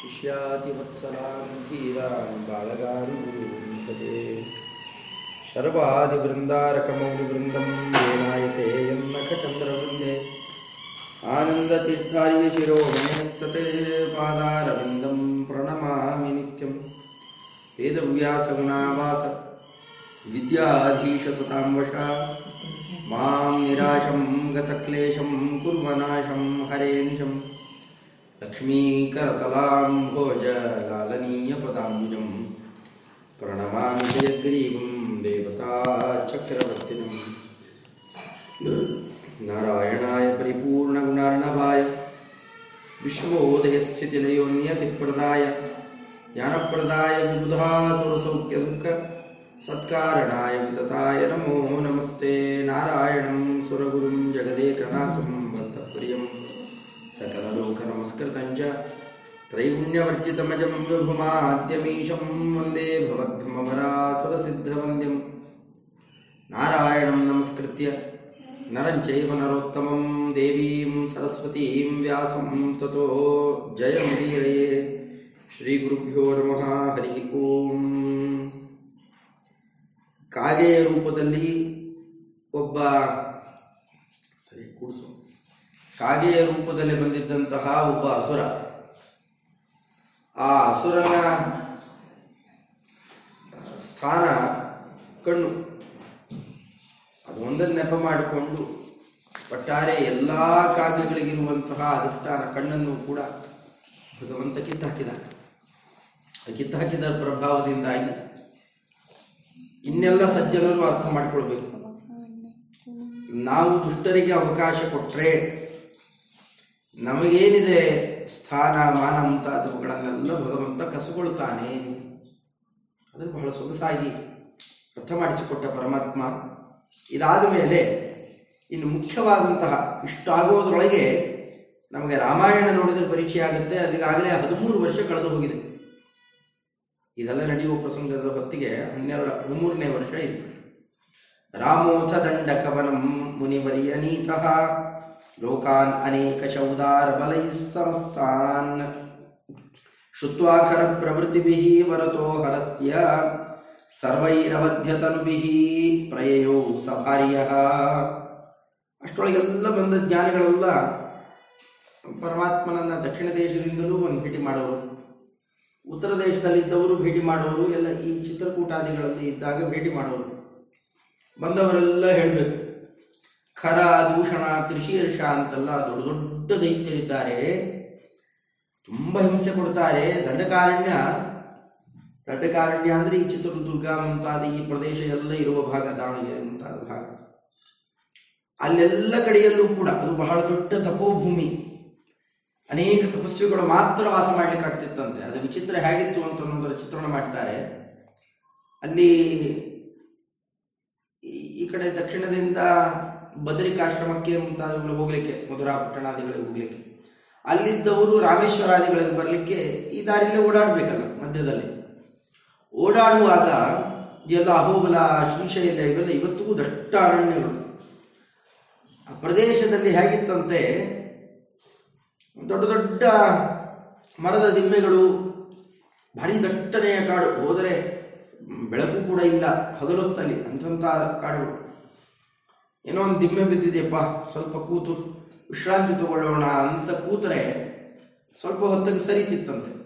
शिष्यातिवत्सलान् धीरान् बालगारुगुरुन्धते शर्वादिवृन्दारकमौलिवृन्दं येनायते यन्नखचन्द्रवृन्दे। आनन्दतीर्थार्यशिरोमणिस्तते पादारविन्दं प्रणमामि नित्यं वेदव्यासगुणावास विद्याधीशसतां वशा माँ निराशं गतक्लेशं कुर्वनाशं हरेन्शं लक्ष्मीकरतलां भोजलालनीयपदाम्बुजं प्रणमामि जयग्रीवं देवताचक्रवर्तिनं नारायणाय परिपूर्णगुणार्णवाय विश्वोदयस्थितिलयोन्यतिप्रदाय ज्ञानप्रदाय विबुधासुरसौख्यदुःख सत्कारणाय वितताय नमो नमस्ते नारायणं सुरगुरुं जगदेकनाथं बद्धप्रियं सकललोकनमस्कृतं च त्रैगुण्यवर्जितमजं विभुमाद्यमीशं वन्दे भवद्धमवरासुरसिद्धवन्द्यं नारायणं नमस्कृत्य नरं चैव नरोत्तमं देवीं सरस्वतीं व्यासं ततो जयमुदीरये ಶ್ರೀಗುರುಭ್ಯೋ ನಮಃ ಹರಿ ಓಂ ಕಾಗೆಯ ರೂಪದಲ್ಲಿ ಒಬ್ಬ ಸರಿ ಕೂಡಿಸು ಕಾಗೆಯ ರೂಪದಲ್ಲಿ ಬಂದಿದ್ದಂತಹ ಒಬ್ಬ ಅಸುರ. ಆ ಅಸುರನ ಸ್ಥಾನ ಕಣ್ಣು. ಅದೊಂದನ್ನು ನೆಪ ಮಾಡಿಕೊಂಡು ಒಟ್ಟಾರೆ ಎಲ್ಲ ಕಾಗೆಗಳಿಗಿರುವಂತಹ ಅಧಿಷ್ಠಾನ ಕಣ್ಣನ್ನು ಕೂಡ ಭಗವಂತ ಕಿತ್ತಾಕಿದ ಕಿತ್ತಾಕಿದ ಪ್ರಭಾವದಿಂದಾಗಿ. ಇನ್ನೆಲ್ಲ ಸಜ್ಜನರು ಅರ್ಥ ಮಾಡಿಕೊಳ್ಬೇಕು. ನಾವು ದುಷ್ಟರಿಗೆ ಅವಕಾಶ ಕೊಟ್ಟರೆ ನಮಗೇನಿದೆ ಸ್ಥಾನ, ಮಾನ ಮುಂತಾದವುಗಳನ್ನೆಲ್ಲ ಭಗವಂತ ಕಸುಗೊಳ್ತಾನೆ ಅದು ಬಹಳ ಸೊಗಸಾಗಿ ಅರ್ಥ ಮಾಡಿಸಿಕೊಟ್ಟ ಪರಮಾತ್ಮ. ಇದಾದ ಮೇಲೆ ಇನ್ನು ಮುಖ್ಯವಾದಂತಹ ಇಷ್ಟಾಗುವುದರೊಳಗೆ ನಮಗೆ ರಾಮಾಯಣ ನೋಡಿದರೆ ಪರೀಕ್ಷೆ ಆಗುತ್ತೆ ಅದಕ್ಕಾಗಲೇ ಹದಿಮೂರು ವರ್ಷ ಕಳೆದು ಹೋಗಿದೆ. ಇದೆಲ್ಲ ನಡೆಯುವ ಪ್ರಸಂಗದ ಹೊತ್ತಿಗೆ ಹನ್ನೆರಡು ಹದಿಮೂರನೇ ವರ್ಷ ಇದು. ರಾಮೋಥ ದಂಡ ಕವನಂ ಮುನಿವರಿಯ ನೀತಃ. ಲೋಕಾನ್ ಅನೇಕ ಶೌದಾರ ಬಲೈ ಸಮಸ್ತಾನ್ ಶುತ್ವಾಖರ ಪ್ರವೃತ್ತಿಭಿಃ ವರತೋ ಹರಸ್ಯ ಸರ್ವೈರವಧ್ಯತನುಭಿಃ ಪ್ರಯೋ ಸಭಾರ್ಯ ಅಷ್ಟೊಳಗೆಲ್ಲ ಬಂದ ಜ್ಞಾನಿಗಳೆಲ್ಲ ಪರಮಾತ್ಮನನ್ನ ದಕ್ಷಿಣ ದೇಶದಿಂದಲೂ ಒಂದು ಭೇಟಿ ಮಾಡೋರು. ಉತ್ತರ ದೇಶದಲ್ಲಿದ್ದವರು ಭೇಟಿ ಮಾಡೋರು, ಎಲ್ಲ ಈ ಚಿತ್ರಕೂಟಾದಿಗಳಲ್ಲಿ ಇದ್ದಾಗ ಭೇಟಿ ಮಾಡೋರು. ಬಂದವರೆಲ್ಲ ಹೇಳಬೇಕು. ಖರ ದೂಷಣ ತ್ರಿಶೀರ್ಷ ಅಂತೆಲ್ಲ ದೊಡ್ಡ ದೊಡ್ಡ ದೈತ್ಯರಿದ್ದಾರೆ. ತುಂಬ ಹಿಂಸೆ ಕೊಡ್ತಾರೆ. ದಂಡಕಾರಣ್ಯ ದಂಡಕಾರಣ್ಯ ಅಂದರೆ ಈ ಚಿತ್ರದುರ್ಗ ಮುಂತಾದ ಈ ಪ್ರದೇಶ ಎಲ್ಲ ಇರುವ ಭಾಗ, ದಾವಣಗೆರೆ ಮುಂತಾದ ಭಾಗ. ಅಲ್ಲೆಲ್ಲ ಕಡೆಯಲ್ಲೂ ಕೂಡ ಅದು ಬಹಳ ದೊಡ್ಡ ತಪೋಭೂಮಿ. ಅನೇಕ ತಪಸ್ವಿಗಳು ಮಾತ್ರ ವಾಸ ಮಾಡ್ಲಿಕ್ಕೆ ಆಗ್ತಿತ್ತಂತೆ. ಅದು ವಿಚಿತ್ರ ಹೇಗಿತ್ತು ಅಂತ ಅನ್ನೋದರ ಚಿತ್ರಣ ಮಾಡ್ತಾರೆ. ಅಲ್ಲಿ ಈ ಕಡೆ ದಕ್ಷಿಣದಿಂದ ಬದರಿಕಾಶ್ರಮಕ್ಕೆ ಮುಂತಾದವುಗಳು ಹೋಗ್ಲಿಕ್ಕೆ, ಮಧುರಾ ಪಟ್ಟಣಾದಿಗಳಿಗೆ ಹೋಗ್ಲಿಕ್ಕೆ. ಅಲ್ಲಿದ್ದವರು ರಾಮೇಶ್ವರಾದಿಗಳಿಗೆ ಬರಲಿಕ್ಕೆ ಈ ದಾರಿಯಲ್ಲೇ ಓಡಾಡಬೇಕಲ್ಲ, ಮಧ್ಯದಲ್ಲಿ. ಓಡಾಡುವಾಗ ಎಲ್ಲ ಅಹೋಬಲ ಶ್ರೀಶೈಲ ಇವೆಲ್ಲ ಇವತ್ತಿಗೂ ದಟ್ಟ ಅರಣ್ಯಗಳು. ಆ ಪ್ರದೇಶದಲ್ಲಿ ಹೇಗಿತ್ತಂತೆ? ದೊಡ್ಡ ದೊಡ್ಡ ಮರದ ದಿಮ್ಮೆಗಳು ಭಾರಿ ದಟ್ಟನೆಯ ಕಾಡು. ಹೋದರೆ ಬೆಳಕು ಕೂಡ ಇಲ್ಲ, ಹಗಲೊತ್ತಲ್ಲಿ, ಅಂಥಂಥ ಕಾಡುಗಳು. ಏನೋ ಒಂದು ದಿಮ್ಮೆ ಬಿದ್ದಿದೆಯಪ್ಪ. ಸ್ವಲ್ಪ ಕೂತು ವಿಶ್ರಾಂತಿ ತಗೊಳ್ಳೋಣ ಅಂತ ಕೂತರೆ ಸ್ವಲ್ಪ ಹೊತ್ತಿಗೆ ಸರಿತಿತ್ತಂತೆ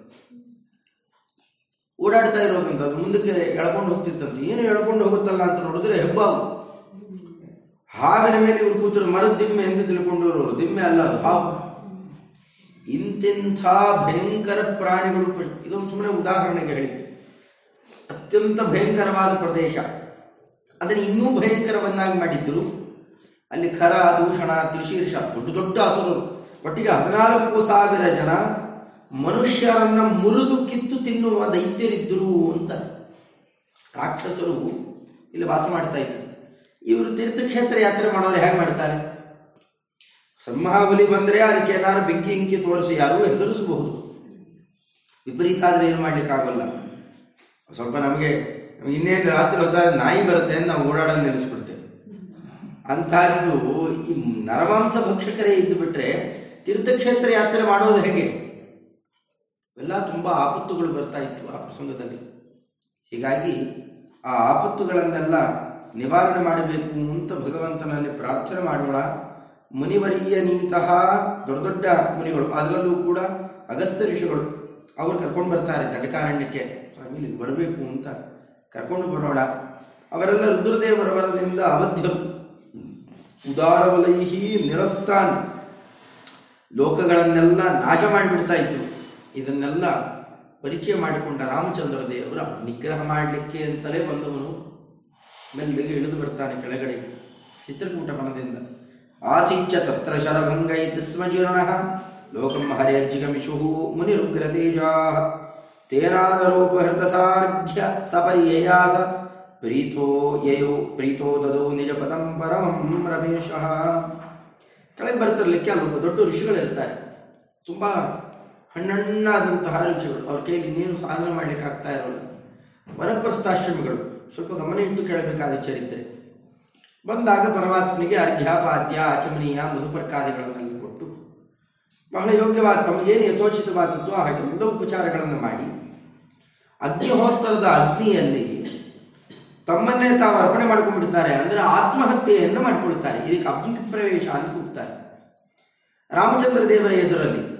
ಓಡಾಡ್ತಾ ಇರೋದಂತ, ಅದು ಮುಂದಕ್ಕೆ ಎಳ್ಕೊಂಡು ಹೋಗ್ತಿತ್ತಂತೆ. ಏನು ಎಳ್ಕೊಂಡು ಹೋಗುತ್ತಲ್ಲ ಅಂತ ನೋಡಿದ್ರೆ ಹೆಬ್ಬಾವು. ಹಾವಿನ ಮೇಲೆ ಇವರು ಕೂತರು ಮರದ ದಿಮ್ಮೆ ಅಂತ ತಿಳ್ಕೊಂಡು ದಿಮ್ಮೆ ಅಲ್ಲ, ಅದು ಹಾವು. ಇಂತಿಂಥ ಭಯಂಕರ ಪ್ರಾಣಿಗಳು ಇದೊಂದು ಸುಮ್ಮನೆ ಉದಾಹರಣೆಗೆ ಹೇಳಿ. ಅತ್ಯಂತ ಭಯಂಕರವಾದ ಪ್ರದೇಶ. ಅದನ್ನು ಇನ್ನೂ ಭಯಂಕರವನ್ನಾಗಿ ಮಾಡಿದ್ರು. ಅಲ್ಲಿ ಖರ, ದೂಷಣ ತ್ರಿಶೀರ್ಷ ದೊಡ್ಡ ದೊಡ್ಡ ಹಸುರು. ಒಟ್ಟಿಗೆ ಹದಿನಾಲ್ಕು ಸಾವಿರ ಜನ ಮನುಷ್ಯರನ್ನ ಮುರಿದು ಕಿತ್ತು ತಿನ್ನುವ ದೈತ್ಯರಿದ್ದರು ಅಂತ ರಾಕ್ಷಸರು ಇಲ್ಲಿ ವಾಸ ಮಾಡ್ತಾ ಇದ್ರು. ಇವರು ತೀರ್ಥಕ್ಷೇತ್ರ ಯಾತ್ರೆ ಮಾಡೋರು ಹೇಗೆ ಮಾಡ್ತಾರೆ? ಸಿಂಹಾವಲಿ ಬಂದರೆ ಅದಕ್ಕೆ ಏನಾದ್ರು ಬೆಂಕಿ, ಇಂಕಿ ತೋರಿಸಿ ಯಾರೂ ಹೆದರಿಸಬಹುದು. ವಿಪರೀತ ಆದರೆ ಏನು ಮಾಡ್ಲಿಕ್ಕಾಗಲ್ಲ. ಸ್ವಲ್ಪ ನಮಗೆ ಇನ್ನೇನು ರಾತ್ರಿ ಹೊತ್ತ ನಾಯಿ ಬರುತ್ತೆ ಅಂತ ನಾವು ಓಡಾಡೋದು ನಿಲ್ಲಿಸ್ಬಿಡ್ತೇವೆ ಅಂಥದ್ದು ಈ ನರಮಾಂಸ ಭಕ್ಷಕರೇ ಇದ್ದು ಬಿಟ್ರೆ ತೀರ್ಥಕ್ಷೇತ್ರ ಯಾತ್ರೆ ಮಾಡೋದು ಹೇಗೆ? ಎಲ್ಲ ತುಂಬ ಆಪತ್ತುಗಳು ಬರ್ತಾ ಇತ್ತು ಆ ಪ್ರಸಂಗದಲ್ಲಿ. ಹೀಗಾಗಿ ಆ ಆಪತ್ತುಗಳನ್ನೆಲ್ಲ ನಿವಾರಣೆ ಮಾಡಬೇಕು ಅಂತ ಭಗವಂತನಲ್ಲಿ ಪ್ರಾರ್ಥನೆ ಮಾಡೋಣ. ಮುನಿವರಿಯ ನೀತಃ ದೊಡ್ಡ ದೊಡ್ಡ ಮುನಿಗಳು, ಅದರಲ್ಲೂ ಕೂಡ ಅಗಸ್ತ್ಯ ಋಷಿಗಳು, ಅವರು ಕರ್ಕೊಂಡು ಬರ್ತಾರೆ ದಟಕಾರಣ್ಯಕ್ಕೆ ಸ್ವಾಮಿ ಇಲ್ಲಿ ಬರಬೇಕು ಅಂತ ಕರ್ಕೊಂಡು ಬರೋಣ. ಅವರೆಲ್ಲ ರುದ್ರದೇವರ ವರದಿಂದ ಅವಧ್ಯರು. ಉದಾರವಲೈಹಿ ನಿರಸ್ತಾನ್. ಲೋಕಗಳನ್ನೆಲ್ಲ ನಾಶ ಮಾಡಿಬಿಡ್ತಾ ಇದ್ರು ಇದನ್ನೆಲ್ಲ ಪರಿಚಯ ಮಾಡಿಕೊಂಡ ರಾಮಚಂದ್ರ ದೇವರ ನಿಗ್ರಹ ಮಾಡಲಿಕ್ಕೆ ಅಂತಲೇ ಬಂದವನು. ಮೆಲ್ಲಿಗೆ ಇಳಿದು ಬರ್ತಾನೆ ಕೆಳಗಡೆಗೆ ಚಿತ್ರಕೂಟ ಮನದಿಂದ ಆಸಿಂಚ ತತ್ರ ಶರಭಂಗ ಇತಿ ಸ್ಮ ಜೀರ್ಣ ಲೋಕಂ ಹರೇರ್ಜಿಗಮಿಷು ಮುನಿರುಗ್ರತೇಜಾ. ತೇನಾದರೋಪಹೃತಸಾರ್ಘ್ಯ ಸಪರ್ಯಯಾಸ. ಪ್ರೀತೋ ಯಯೋ ಪ್ರೀತೋ ದದೋ ನಿಜ ಪದಂ ಪರಮಂ ರಮೇಶ ಕೆಳಗೆ ಬರ್ತಿರ್ಲಿಕ್ಕೆ ಅಲ್ಲೊಬ್ಬ ದೊಡ್ಡ ಋಷಿಗಳಿರ್ತಾರೆ. ತುಂಬ ಹಣ್ಣಣ್ಣಾದಂತಹ ಋಷಿಗಳು. ಅವ್ರ ಕೈಯಲ್ಲಿ ಇನ್ನೇನು ಸಾಧನೆ ಮಾಡ್ಲಿಕ್ಕೆ ಆಗ್ತಾ ಇರೋಲ್ಲ. ವನಪ್ರಸ್ಥಾಶ್ರಮಿಗಳು ಸ್ವಲ್ಪ ಗಮನ ಇಟ್ಟು ಕೇಳಬೇಕಾದ ಚರಿತ್ರೆ. ಬಂದಾಗ ಪರಮಾತ್ಮನಿಗೆ ಅರ್ಘ್ಯಾಪಾದ್ಯ ಆಚಮನೀಯ ಮಧುಪರ್ಕಾದಿಗಳನ್ನೆಲ್ಲ ಕೊಟ್ಟು, ಬಹಳ ಯೋಗ್ಯವಾದ, ತಮಗೇನು ಯಥೋಚಿತವಾದದ್ದು ಹಾಗೆಲ್ಲ ಉಪಚಾರಗಳನ್ನು ಮಾಡಿ, ಅಗ್ನಿಹೋತ್ತರದ ಅಗ್ನಿಯಲ್ಲಿ ತಮ್ಮನ್ನೇ ತಾವು ಅರ್ಪಣೆ ಮಾಡ್ಕೊಂಡ್ಬಿಡ್ತಾರೆ ಅಂದರೆ ಆತ್ಮಹತ್ಯೆಯನ್ನು ಮಾಡಿಕೊಳ್ತಾರೆ ಇದಕ್ಕೆ ಅಗ್ನಿ ಪ್ರವೇಶ ಅಂತ ಕೂಗ್ತಾರೆ. ರಾಮಚಂದ್ರ ದೇವರ ಎದುರಲ್ಲಿ.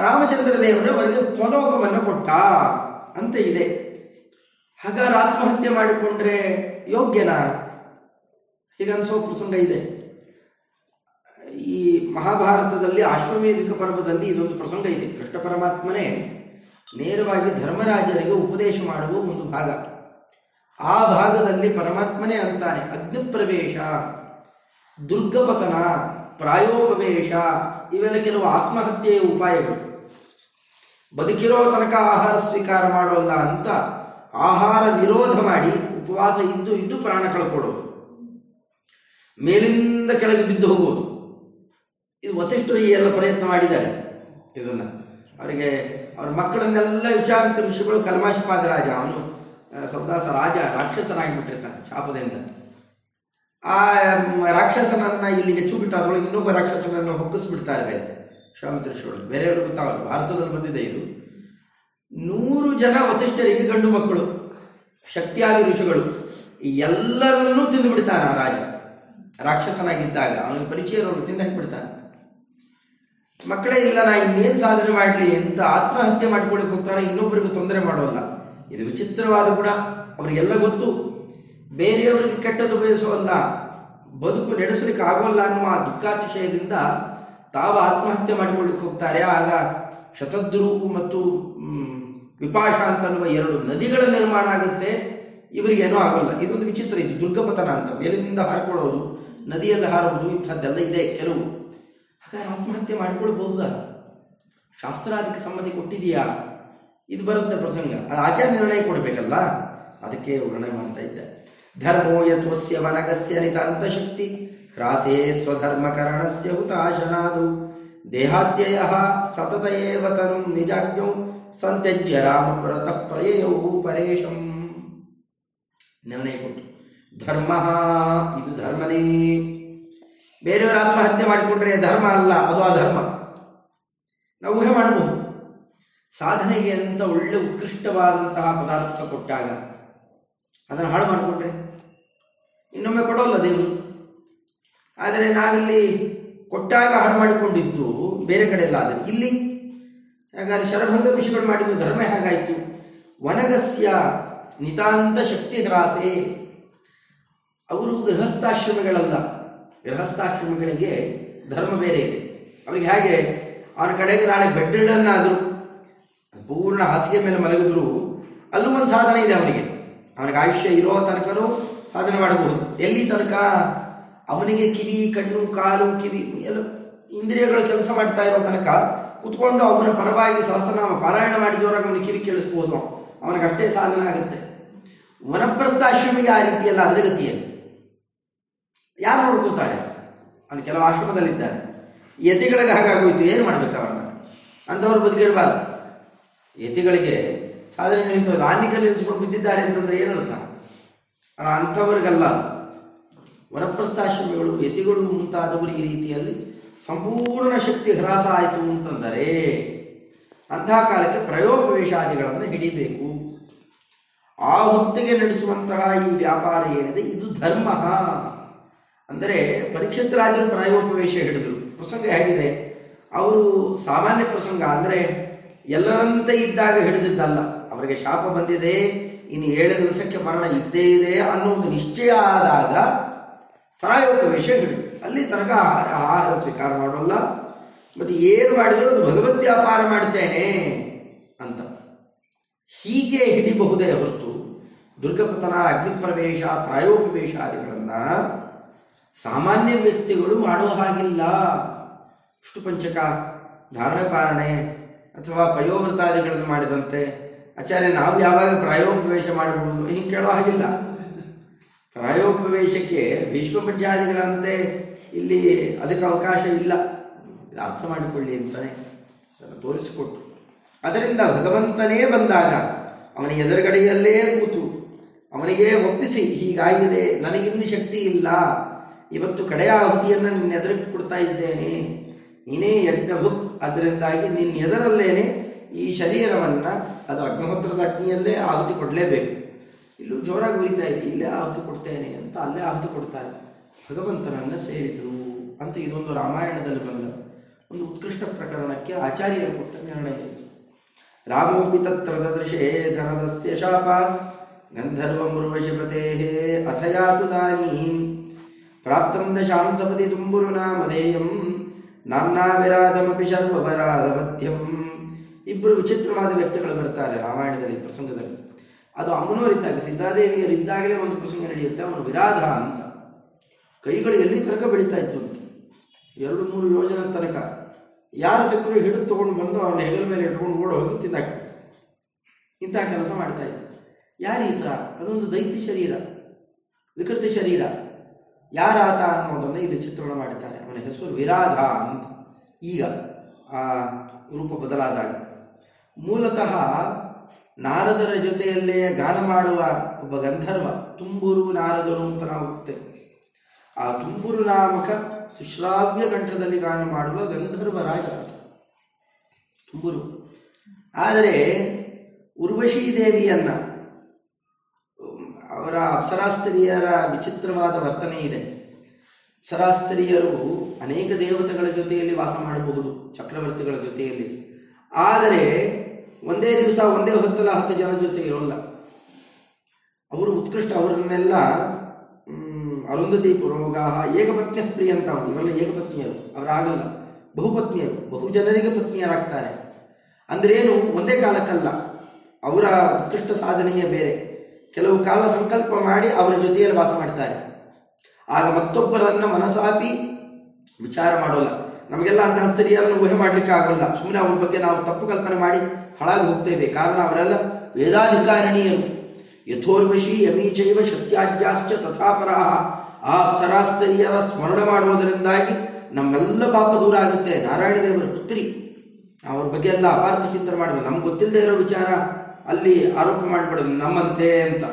ರಾಮಚಂದ್ರ ದೇವರು ಅವರಿಗೆ ಸ್ವಲೋಕವನ್ನು ಕೊಟ್ಟ ಅಂತ ಇದೆ. ಹಾಗಾದ್ರೆ ಆತ್ಮಹತ್ಯೆ ಮಾಡಿಕೊಂಡ್ರೆ ಯೋಗ್ಯನಾ? ಹೀಗನ್ಸೋ ಪ್ರಸಂಗ ಇದೆ. ಈ ಮಹಾಭಾರತದಲ್ಲಿ ಅಶ್ವಮೇಧಿಕ ಪರ್ವದಲ್ಲಿ ಇದೊಂದು ಪ್ರಸಂಗ ಇದೆ. ಕೃಷ್ಣ ಪರಮಾತ್ಮನೇ ನೇರವಾಗಿ ಧರ್ಮರಾಜರಿಗೆ ಉಪದೇಶ ಮಾಡುವ ಒಂದು ಭಾಗ. ಆ ಭಾಗದಲ್ಲಿ ಪರಮಾತ್ಮನೇ ಅಂತಾನೆ, ಅಗ್ನಿಪ್ರವೇಶ, ದುರ್ಗಪತನ, ಪ್ರಾಯೋಪವೇಶ, ಇವೆಲ್ಲ ಕೆಲವು ಆತ್ಮಹತ್ಯೆಯ ಉಪಾಯಗಳು. ಬದುಕಿರೋ ತನಕ ಆಹಾರ ಸ್ವೀಕಾರ ಮಾಡೋಲ್ಲ ಅಂತ ಆಹಾರ ನಿರೋಧ ಮಾಡಿ ಉಪವಾಸ ಇದ್ದು ಇದ್ದು ಪ್ರಾಣ ಕಳ್ಕೊಡೋದು ಮೇಲಿಂದ ಕೆಳಗೆ ಬಿದ್ದು ಹೋಗೋದು. ಇದು ವಸಿಷ್ಠರು ಈ ಎಲ್ಲ ಪ್ರಯತ್ನ ಮಾಡಿದ್ದಾರೆ. ಇದನ್ನು. ಅವರಿಗೆ ಅವ್ರ ಮಕ್ಕಳನ್ನೆಲ್ಲ ವಿಷಾಂತ ಋಷಿಗಳು ಕಲ್ಮಾಶಪಾದ ರಾಜ ಅವನು ಸೌದಾಸ ರಾಜ ರಾಕ್ಷಸನಾಗಿಬಿಟ್ಟಿರ್ತಾನೆ ಶಾಪದಿಂದ. ಆ ರಾಕ್ಷಸನನ್ನು ಇಲ್ಲಿಗೆ ಚೂಬಿಟ್ಟು ಅದರೊಳಗೆ ಇನ್ನೊಬ್ಬ ರಾಕ್ಷಸನನ್ನು ಹೊಕ್ಕಿಸ್ಬಿಡ್ತಾರೆ ಇದೆ ಶ್ವಾಮಿತ್ರ ಋಷಿಗಳು ಬೇರೆಯವರು ಗೊತ್ತಾಗಲ್ಲ, ಭಾರತದಲ್ಲಿ ಬಂದಿದೆ ಇದು. ನೂರು ಜನ ವಸಿಷ್ಠರಿಗೆ ಗಂಡು ಮಕ್ಕಳು, ಶಕ್ತಿಯಾದ ಋಷಿಗಳು ಎಲ್ಲರನ್ನೂ ತಿಂದು ಬಿಡ್ತಾನೆ ಆ ರಾಜ. ರಾಕ್ಷಸನಾಗಿದ್ದಾಗ ಅವನಿಗೆ ಪರಿಚಯ ಇರೋರು ತಿಂದು ಹಾಕ್ಬಿಡ್ತಾನೆ. ಮಕ್ಕಳೇ ಇಲ್ಲ, ನಾ ಇನ್ನೇನು ಸಾಧನೆ ಮಾಡಲಿ ಅಂತ ಆತ್ಮಹತ್ಯೆ ಮಾಡ್ಕೊಳ್ಳಿಕ್ಕೆ ಹೋಗ್ತಾರೆ, ಇನ್ನೊಬ್ಬರಿಗೂ ತೊಂದರೆ ಮಾಡೋಲ್ಲ. ಇದು ವಿಚಿತ್ರವಾದ ಗುಣ. ಅವರಿಗೆಲ್ಲ ಗೊತ್ತು. ಬೇರೆಯವರಿಗೆ ಕೆಟ್ಟದ್ದು ಬಯಸುವಲ್ಲ ಬದುಕು ನಡೆಸಲಿಕ್ಕೆ ಆಗೋಲ್ಲ ಅನ್ನುವ ದುಃಖಾತಿಶಯದಿಂದ ತಾವು ಆತ್ಮಹತ್ಯೆ ಮಾಡಿಕೊಳ್ಳಿಕ್ಕೆ ಹೋಗ್ತಾರೆ. ಆಗ ಶತದ್ರು ಮತ್ತು ವಿಪಾಶ ಅಂತನ್ನುವ ಎರಡು ನದಿಗಳ ನಿರ್ಮಾಣ ಆಗುತ್ತೆ. ಇವರಿಗೇನೂ ಆಗೋಲ್ಲ. ಇದೊಂದು ವಿಚಿತ್ರ, ಇದು ದುರ್ಗಪತನ ಅಂತ. ಮೇಲಿನಿಂದ ಹಾರಿಕೊಳ್ಳೋದು, ನದಿಯಲ್ಲಿ ಹಾರುವುದು, ಇಂಥದ್ದೆಲ್ಲ ಇದೆ ಕೆಲವು. ಹಾಗಾದ್ರೆ ಆತ್ಮಹತ್ಯೆ ಮಾಡಿಕೊಳ್ಬಹುದಾ? ಶಾಸ್ತ್ರ ಅದಕ್ಕೆ ಸಮ್ಮತಿ ಕೊಟ್ಟಿದೆಯಾ? ಇದು ಬರುತ್ತೆ ಪ್ರಸಂಗ. ಅದು ಆಚಾರ ನಿರ್ಣಯ ಕೊಡಬೇಕಲ್ಲ? ಅದಕ್ಕೆ ವರ್ಣನೆ ಮಾಡ್ತಾ ಇದ್ದೆ. ಧರ್ಮೋ ಯತ್ವಸ್ಯ ವನಗಸ್ಯ ನಿತಾಂತ ಶಕ್ತಿ ಹ್ರಾಸೇ ಸ್ವಧರ್ಮಕರಣಸ್ಯ ಹುತಾಶನಾದು. ದೇಹಾದ್ಯಯ ಸತತ ಏವ ತನು ನಿಜಾಜ್ಞೌ, ಸಂತ್ಯಜ್ಯ ರಾಮಪುರತಃ ಪ್ರಯಯೌ ಪರೇಶಂ. ನಿರ್ಣಯ ಕೊಟ್ಟು. ಧರ್ಮ, ಇದು ಧರ್ಮನೇ. ಬೇರೆಯವರು ಆತ್ಮಹತ್ಯೆ ಮಾಡಿಕೊಂಡ್ರೆ ಧರ್ಮ ಅಲ್ಲ, ಅದು ಅಧರ್ಮ. ನಾವು ಊಹೆ ಮಾಡಬಹುದು. ಸಾಧನೆಗೆ ಅಂತ ಒಳ್ಳೆ ಉತ್ಕೃಷ್ಟವಾದಂತಹ ಪದಾರ್ಥ ಕೊಟ್ಟಾಗ ಅದನ್ನು ಹಾಳು ಮಾಡಿಕೊಂಡ್ರೆ? ಇನ್ನೊಮ್ಮೆ ಕೊಡೋಲ್ಲ ದೇವರು. ಆದರೆ ನಾವಿಲ್ಲಿ ಕೊಟ್ಟಾಗ ಹಾಳು ಮಾಡಿಕೊಂಡಿದ್ದು ಬೇರೆ ಕಡೆ ಎಲ್ಲ ಆದರೆ ಇಲ್ಲಿ ಹಾಗಾದ್ರೆ ಶರಭಂಗ ವಿಷಯಗಳು ಮಾಡಿದ್ದು ಧರ್ಮ ಹೇಗಾಯಿತು? ವನಗಸ್ಯ ನಿತಾಂತ ಶಕ್ತಿ ಹ್ರಾಸೆ. ಅವರು ಗೃಹಸ್ಥಾಶ್ರಮಗಳಲ್ಲ. ಗೃಹಸ್ಥಾಶ್ರಮಗಳಿಗೆ ಧರ್ಮ ಬೇರೆ ಇದೆ. ಅವರಿಗೆ ಹೇಗೆ? ಅವನ ಕಡೆಗೆ ನಾಳೆ ಬೆಡ್ಡನ್ನಾದರೂ ಪೂರ್ಣ ಹಾಸಿಗೆ ಮೇಲೆ ಮಲಗಿದ್ರು ಅಲ್ಲೂ ಒಂದು ಸಾಧನೆ ಇದೆ ಅವನಿಗೆ. ಅವನಿಗೆ ಆಯುಷ್ಯ ಇರೋ ತನಕನೂ ಸಾಧನೆ ಮಾಡಬಹುದು. ಎಲ್ಲಿ ತನಕ? ಅವನಿಗೆ ಕಿವಿ, ಕಣ್ಣು, ಕಾಲು, ಕಿವಿ ಎಲ್ಲ ಇಂದ್ರಿಯಗಳು ಕೆಲಸ ಮಾಡ್ತಾ ಇರೋ ತನಕ ಕುತ್ಕೊಂಡು ಅವನ ಪರವಾಗಿ ಸಹಸ್ರನಾಮ ಪಾರಾಯಣ ಮಾಡಿದವರಾಗ ಅವನಿಗೆ ಕಿವಿ ಕೇಳಿಸ್ಬೋದು ಅವನಿಗೆ ಅಷ್ಟೇ ಸಾಧನೆ ಆಗುತ್ತೆ. ವನಪ್ರಸ್ಥಾಶ್ರಮಿಗೆ ಆ ರೀತಿಯಲ್ಲ ಅದರ ಗತಿಯಲ್ಲಿ. ಯಾರು ನೋಡ್ಕೋತಾರೆ ಅವನು ಕೆಲವು ಆಶ್ರಮದಲ್ಲಿದ್ದಾರೆ. ಯತಿಗಳಿಗೆ ಹಾಗಾಗೋಯ್ತು. ಏನು ಮಾಡ್ಬೇಕು ಅವ್ರನ್ನ? ಅಂಥವ್ರು ಬದುಕಿರಬಾರ್ದು. ಯತಿಗಳಿಗೆ ಸಾಧನೆ ನಿಂತು ಧಾನ್ಯಗಳು ನಿಲ್ಲಿಸ್ಕೊಂಡು ಬಿದ್ದಿದ್ದಾರೆ ಅಂತಂದ್ರೆ ಏನರ್ಥ ಅಂಥವ್ರಿಗಲ್ಲ. ವನಪ್ರಸ್ಥಾಶ್ರಮಿಗಳು, ಯತಿಗಳು ಮುಂತಾದವರು ಈ ರೀತಿಯಲ್ಲಿ ಸಂಪೂರ್ಣ ಶಕ್ತಿ ಹ್ರಾಸ ಆಯಿತು ಅಂತಂದರೆ ಅಂತಹ ಕಾಲಕ್ಕೆ ಪ್ರಯೋಪವೇಶಾದಿಗಳನ್ನು ಹಿಡಿಬೇಕು. ಆ ಹೊತ್ತಿಗೆ ನಡೆಸುವಂತಹ ಈ ವ್ಯಾಪಾರ ಏನಿದೆ, ಇದು ಧರ್ಮ. ಅಂದರೆ ಪರೀಕ್ಷಿತ್ ರಾಜರು ಪ್ರಾಯೋಪವೇಶ ಹಿಡಿದರು. ಪ್ರಸಂಗ ಹೇಗಿದೆ? ಅವರು ಸಾಮಾನ್ಯ ಪ್ರಸಂಗ, ಅಂದರೆ ಎಲ್ಲರಂತೆ ಇದ್ದಾಗ ಹಿಡಿದಿದ್ದಲ್ಲ. ಅವರಿಗೆ ಶಾಪ ಬಂದಿದೆ, ಇನ್ನು ಏಳು ದಿವಸಕ್ಕೆ ಮರಣ ಇದ್ದೇ ಇದೆ ಅನ್ನುವುದು ನಿಶ್ಚಯ ಆದಾಗ ಪ್ರಾಯೋಪವೇಶ ಹಿಡಿದು. ಅಲ್ಲಿ ತನಕ ಆಹಾರ ಆಹಾರ ಸ್ವೀಕಾರ ಮಾಡೋಲ್ಲ ಮತ್ತೆ ಏನು ಮಾಡಿದರೂ ಅದು ಭಗವತಿ ಅಪಾರ ಮಾಡ್ತೇನೆ ಅಂತ. ಹೀಗೆ ಹಿಡಿಬಹುದೇ ಹೊರತು ದುರ್ಗಪತನ, ಅಗ್ನಿಪ್ರವೇಶ, ಪ್ರಾಯೋಪವೇಶಾದಿಗಳನ್ನು ಸಾಮಾನ್ಯ ವ್ಯಕ್ತಿಗಳು ಮಾಡೋ ಹಾಗಿಲ್ಲ. ವಿಷ್ಣು ಪಂಚಕ ಧಾರಣಪಾರಣೆ ಅಥವಾ ಪಯೋವೃತಾದಿಗಳನ್ನು ಮಾಡಿದಂತೆ ಆಚಾರ್ಯ, ನಾವು ಯಾವಾಗ ಪ್ರಾಯೋಪವೇಶ ಮಾಡಬಹುದು? ಹೀಗೆ ಕೇಳೋ ಹಾಗಿಲ್ಲ. ಪ್ರಾಯೋಪವೇಶಕ್ಕೆ ಭೀಷ್ಮ ಪಂಚಾದಿಗಳಂತೆ ಇಲ್ಲಿ ಅದಕ್ಕೆ ಅವಕಾಶ ಇಲ್ಲ. ಅರ್ಥ ಮಾಡಿಕೊಳ್ಳಿ ಅಂತಾನೆ ಅದನ್ನು ತೋರಿಸಿಕೊಟ್ಟು. ಅದರಿಂದ ಭಗವಂತನೇ ಬಂದಾಗ ಅವನ ಎದುರುಗಡೆಯಲ್ಲೇ ಕೂತು ಅವನಿಗೆ ಒಪ್ಪಿಸಿ, ಹೀಗಾಗಿದೆ, ನನಗಿಲ್ಲಿ ಶಕ್ತಿ ಇಲ್ಲ, ಇವತ್ತು ಕಡೆಯ ಆಹುತಿಯನ್ನು ನಿನ್ನ ಎದುರಿಗೆ ಕೊಡ್ತಾ ಇದ್ದೇನೆ. ನೀನೇ ಯಜ್ಞ ಹುಕ್ ಅದರಿಂದಾಗಿ ನಿನ್ನ ಎದರಲ್ಲೇನೆ ಈ ಶರೀರವನ್ನು, ಅದು ಅಗ್ನಿಹೋತ್ರದ ಅಗ್ನಿಯಲ್ಲೇ ಆಹುತಿ ಕೊಡಲೇಬೇಕು. ಇಲ್ಲೂ ಜೋರಾಗಿ ಉರಿತಾ ಇದೆ, ಇಲ್ಲೇ ಆಹುತಿ ಕೊಡ್ತೇನೆ ಅಂತ ಅಲ್ಲೇ ಆಹುತಿ ಕೊಡ್ತಾರೆ. ಭಗವಂತನನ್ನು ಸೇರಿದರು ಅಂತ ಇದೊಂದು ರಾಮಾಯಣದಲ್ಲಿ ಬಂದ ಒಂದು ಉತ್ಕೃಷ್ಟ ಪ್ರಕರಣಕ್ಕೆ ಆಚಾರ್ಯರು ಕೊಟ್ಟ ನಿರ್ಣಯ ಇದು. ರಾಮೋಪಿ ತತ್ರ ದೃಶೇ ಧನದಸ್ಯ ಶಾಪ ಗಂಧರ್ವ ಮುರ್ವಶಪತೆ ಅಥಯಾತು ದಾನೀ ಪ್ರಾಪ್ತಂ ದಶಾಂಸಪತಿ ತುಂಬುರು ನಾಮಧೇಯಂ ನಾಮ್ನಾ ವಿರಾಧಮಪಿ ಶರ್ವಪರಾಧವಧ್ಯಂ ಇಬ್ಬರು ವಿಚಿತ್ರವಾದ ವ್ಯಕ್ತಿಗಳು ಬರ್ತಾರೆ ರಾಮಾಯಣದಲ್ಲಿ, ಪ್ರಸಂಗದಲ್ಲಿ. ಅದು ಅಮ್ಮನವರಿದ್ದಾಗ ಸೀತಾದೇವಿಯರು ಇದ್ದಾಗಲೇ ಒಂದು ಪ್ರಸಂಗ ನಡೆಯುತ್ತೆ, ಅವನು ವಿರಾಧ ಅಂತ. ಕೈಗಳು ಎಲ್ಲಿ ತನಕ ಬೆಳೀತಾ ಇತ್ತು ಅಂತ. ಎರಡು ಮೂರು ಯೋಜನ ತನಕ. ಯಾರು ಸಿಕ್ಕರು ಹಿಡಿದು ತೊಗೊಂಡು ಬಂದು ಅವನ ಹೆಗಲ ಮೇಲೆ ಇಟ್ಕೊಂಡು ಓಡ ಹೋಗಿ ತಿಂದಾಕ ಇಂತಹ ಕೆಲಸ ಮಾಡ್ತಾ ಇದ್ದ ಯಾರೀತ? ಅದೊಂದು ದೈತ್ಯ ಶರೀರ, ವಿಕೃತಿ ಶರೀರ. ಯಾರಾತ ಅನ್ನೋದನ್ನು ಇಲ್ಲಿ ಚಿತ್ರಣ ಮಾಡಿದ್ದಾರೆ. ಅವನ ಹೆಸರು ವಿರಾಧ ಅಂತ. ಈಗ ಆ ರೂಪ ಬದಲಾದಾಗ ಮೂಲತಃ ನಾರದರ ಜೊತೆಯಲ್ಲೇ ಗಾನ ಮಾಡುವ ಒಬ್ಬ ಗಂಧರ್ವ ತುಂಬುರು ನಾರದರು ಅಂತ ನಾವು ಆ ತುಂಬೂರು ನಾಮಕ ಸುಶ್ರಾವ್ಯ ಕಂಠದಲ್ಲಿ ಗಾನ ಮಾಡುವ ಗಂಧರ್ವ ರಾಜ ತುಂಬುರು. ಆದರೆ ಉರ್ವಶೀ ದೇವಿಯನ್ನ ಅವರ ಅಪ್ಸರಾಸ್ತ್ರೀಯರ ವಿಚಿತ್ರವಾದ ವರ್ತನೆ ಇದೆ. ಅಪ್ಸರಾಸ್ತ್ರೀಯರು ಅನೇಕ ದೇವತೆಗಳ ಜೊತೆಯಲ್ಲಿ ವಾಸ ಮಾಡಬಹುದು, ಚಕ್ರವರ್ತಿಗಳ ಜೊತೆಯಲ್ಲಿ. ಆದರೆ ಒಂದೇ ದಿವಸ, ಒಂದೇ ಹೊತ್ತಲ್ಲ ಹತ್ತು ಜನ ಜೊತೆ ಇರೋಲ್ಲ. ಅವರು ಉತ್ಕೃಷ್ಟ, ಅವರನ್ನೆಲ್ಲ ಅರುಂಧತಿ ಪುರೋಗಾಹ ಏಕಪತ್ನಿ ಪ್ರಿಯ ಅಂತ ಅವರು ಇವರೆಲ್ಲ ಏಕಪತ್ನಿಯರು ಅವರಾಗಲ್ಲ ಬಹುಪತ್ನಿಯರು, ಬಹು ಜನರಿಗೆ ಪತ್ನಿಯರಾಗ್ತಾರೆ. ಅಂದ್ರೇನು, ಒಂದೇ ಕಾಲಕ್ಕಲ್ಲ. ಅವರ ಉತ್ಕೃಷ್ಟ ಸಾಧನೆಯೇ ಬೇರೆ. ಕೆಲವು ಕಾಲ ಸಂಕಲ್ಪ ಮಾಡಿ ಅವರ ಜೊತೆಯಲ್ಲಿ ವಾಸ ಮಾಡ್ತಾರೆ. ಆಗ ಮತ್ತೊಬ್ಬರನ್ನು ಮನಸಾಪಿ ವಿಚಾರ ಮಾಡೋಲ್ಲ. ನಮಗೆಲ್ಲ ಅಂತಹ ಸ್ತ್ರೀಯರನ್ನು ಊಹೆ ಮಾಡಲಿಕ್ಕೆ ಆಗೋಲ್ಲ. ಸುಮ್ಮನೆ ಅವ್ರ ಬಗ್ಗೆ ನಾವು ತಪ್ಪು ಕಲ್ಪನೆ ಮಾಡಿ ಹಾಳಾಗಿ ಹೋಗ್ತೇವೆ. ಕಾರಣ ಅವರೆಲ್ಲ ವೇದಾಧಿಕಾರಣೀಯರು. ಯಥೋರ್ವಶಿ ಯಮೀಚೈವ ಶಕ್ತ್ಯಾಜ್ಯಾಶ್ಚ ತಥಾಪರಾಹ. ಆ ಸರಾಸ್ತ್ರೀಯರ ಸ್ಮರಣ ಮಾಡುವುದರಿಂದಾಗಿ ನಮ್ಮೆಲ್ಲ ಪಾಪ ದೂರ ಆಗುತ್ತೆ. ನಾರಾಯಣ ದೇವರ ಪುತ್ರಿ. ಅವ್ರ ಬಗ್ಗೆ ಎಲ್ಲ ಅಪಾರ್ಥ ಚಿಂತನೆ ಮಾಡಬೇಕು ನಮ್ಗೆ ಗೊತ್ತಿಲ್ಲದೆ ಇರೋ ವಿಚಾರ. ಅಲ್ಲಿ ಆರೋಪ ಮಾಡಿಬಿಡೋದು ನಮ್ಮಂತೆ ಅಂತ.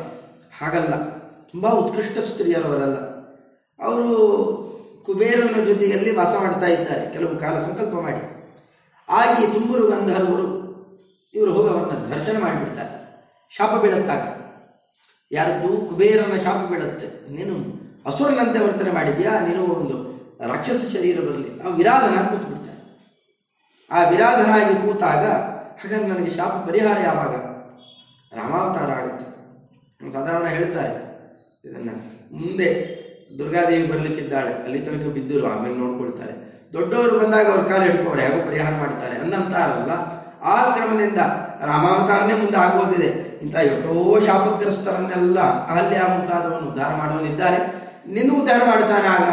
ಹಾಗಲ್ಲ. ತುಂಬ ಉತ್ಕೃಷ್ಟ ಸ್ತ್ರೀಯರವರಲ್ಲ ಅವರು ಕುಬೇರನ ಜೊತೆಯಲ್ಲಿ ವಾಸ ಮಾಡ್ತಾ ಇದ್ದಾರೆ. ಕೆಲವು ಕಾಲ ಸಂಕಲ್ಪ ಮಾಡಿ. ಆಗಿ ತುಂಬರು ಗಂಧರ್ವರು ಇವರು ಹೋಗಿ ಅವರನ್ನ ದರ್ಶನ ಮಾಡಿಬಿಡ್ತಾರೆ. ಶಾಪ ಬೀಳತ್ತಾಗ ಯಾರದ್ದು? ಕುಬೇರನ ಶಾಪ ಬೀಳುತ್ತೆ. ನೀನು ಹಸುರನಂತೆ ವರ್ತನೆ ಮಾಡಿದ್ಯಾ? ನೀನು ಒಂದು ರಾಕ್ಷಸ ಶರೀರ ಬರಲಿ ಆ ವಿರಾಧನ ಕೂತು ಬಿಡ್ತಾರೆ ಆ ವಿರಾಧನಾಗಿ ಕೂತಾಗ ಹಾಗಾದ್ರೆ ನನಗೆ ಶಾಪ ಪರಿಹಾರ ಯಾವಾಗ? ರಾಮಾವತಾರ ಆಗುತ್ತೆ. ಸಾಧಾರಣ ಹೇಳ್ತಾರೆ, ಇದನ್ನ ಮುಂದೆ ದುರ್ಗಾದೇವಿ ಬರಲಿಕ್ಕಿದ್ದಾಳೆ, ಅಲ್ಲಿ ತನಕ ಬಿದ್ದರು ಆಮೇಲೆ ನೋಡ್ಕೊಳ್ತಾರೆ. ದೊಡ್ಡವರು ಬಂದಾಗ ಅವ್ರ ಕಾಲ ಹಿಡ್ಕೋರು ಹೇಗೋ ಪರಿಹಾರ ಮಾಡ್ತಾರೆ ಅನ್ನಂತಾರಲ್ಲ ಆ ಕ್ರಮದಿಂದ ರಾಮಾವತಾರನೇ ಮುಂದೆ ಆಗೋದಿದೆ. ಇಂಥ ಎಷ್ಟೋ ಶಾಪಗ್ರಸ್ತರನ್ನೆಲ್ಲ ಅಲ್ಲಿ ಆ ಮುಂತಾದವನು ಉದ್ಧಾರ ಮಾಡುವನಿದ್ದಾರೆ ನಿನ್ನೂ ಉದ್ಧಾರ ಮಾಡ್ತಾನೆ ಆಗ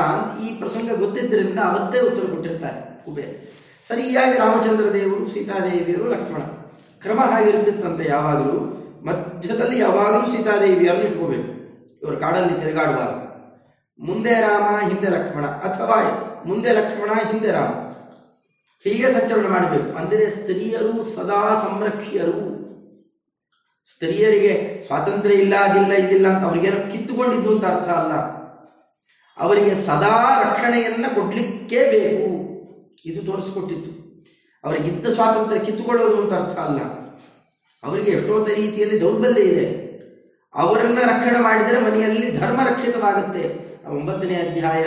ಈ ಪ್ರಸಂಗ ಗೊತ್ತಿದ್ದರಿಂದ ಅವತ್ತೇ ಉತ್ತರ ಕೊಟ್ಟಿರ್ತಾರೆ ಉಬೆ. ಸರಿಯಾಗಿ ರಾಮಚಂದ್ರ ದೇವರು ಸೀತಾದೇವಿಯರು ಲಕ್ಷ್ಮಣ. ಕ್ರಮ ಹಾಗಿರ್ತಿತ್ತಂತೆ ಯಾವಾಗಲೂ. ಮಧ್ಯದಲ್ಲಿ ಯಾವಾಗಲೂ ಸೀತಾದೇವಿಯನ್ನು ಇಟ್ಕೋಬೇಕು? ಇವರು ಕಾಡಲ್ಲಿ ತಿರುಗಾಡುವಾಗ. ಮುಂದೆ ರಾಮ, ಹಿಂದೆ ಲಕ್ಷ್ಮಣ ಅಥವಾ ಮುಂದೆ ಲಕ್ಷ್ಮಣ, ಹಿಂದೆ ರಾಮ. ಹೀಗೆ ಸಂಚಲನ ಮಾಡಬೇಕು. ಅಂದರೆ ಸ್ತ್ರೀಯರು ಸದಾ ಸಂರಕ್ಷಿಯರು. ಸ್ತ್ರೀಯರಿಗೆ ಸ್ವಾತಂತ್ರ್ಯ ಇಲ್ಲ ಅದಿಲ್ಲ ಇದಿಲ್ಲ ಅಂತ ಅವರಿಗೇನು ಕಿತ್ತುಕೊಂಡಿದ್ದು ಅಂತ ಅರ್ಥ ಅಲ್ಲ. ಅವರಿಗೆ ಸದಾ ರಕ್ಷಣೆಯನ್ನು ಕೊಡಲಿಕ್ಕೇ ಬೇಕು. ಇದು ತೋರಿಸ್ಕೊಟ್ಟಿತ್ತು ಅವರಿಗಿದ್ದ ಸ್ವಾತಂತ್ರ್ಯ ಕಿತ್ತುಕೊಳ್ಳೋದು ಅಂತ ಅರ್ಥ ಅಲ್ಲ. ಅವರಿಗೆ ಎಷ್ಟೋ ರೀತಿಯಲ್ಲಿ ದೌರ್ಬಲ್ಯ ಇದೆ. ಅವರನ್ನ ರಕ್ಷಣೆ ಮಾಡಿದರೆ ಮನೆಯಲ್ಲಿ ಧರ್ಮ ರಕ್ಷಿತವಾಗುತ್ತೆ. ಒಂಬತ್ತನೇ ಅಧ್ಯಾಯ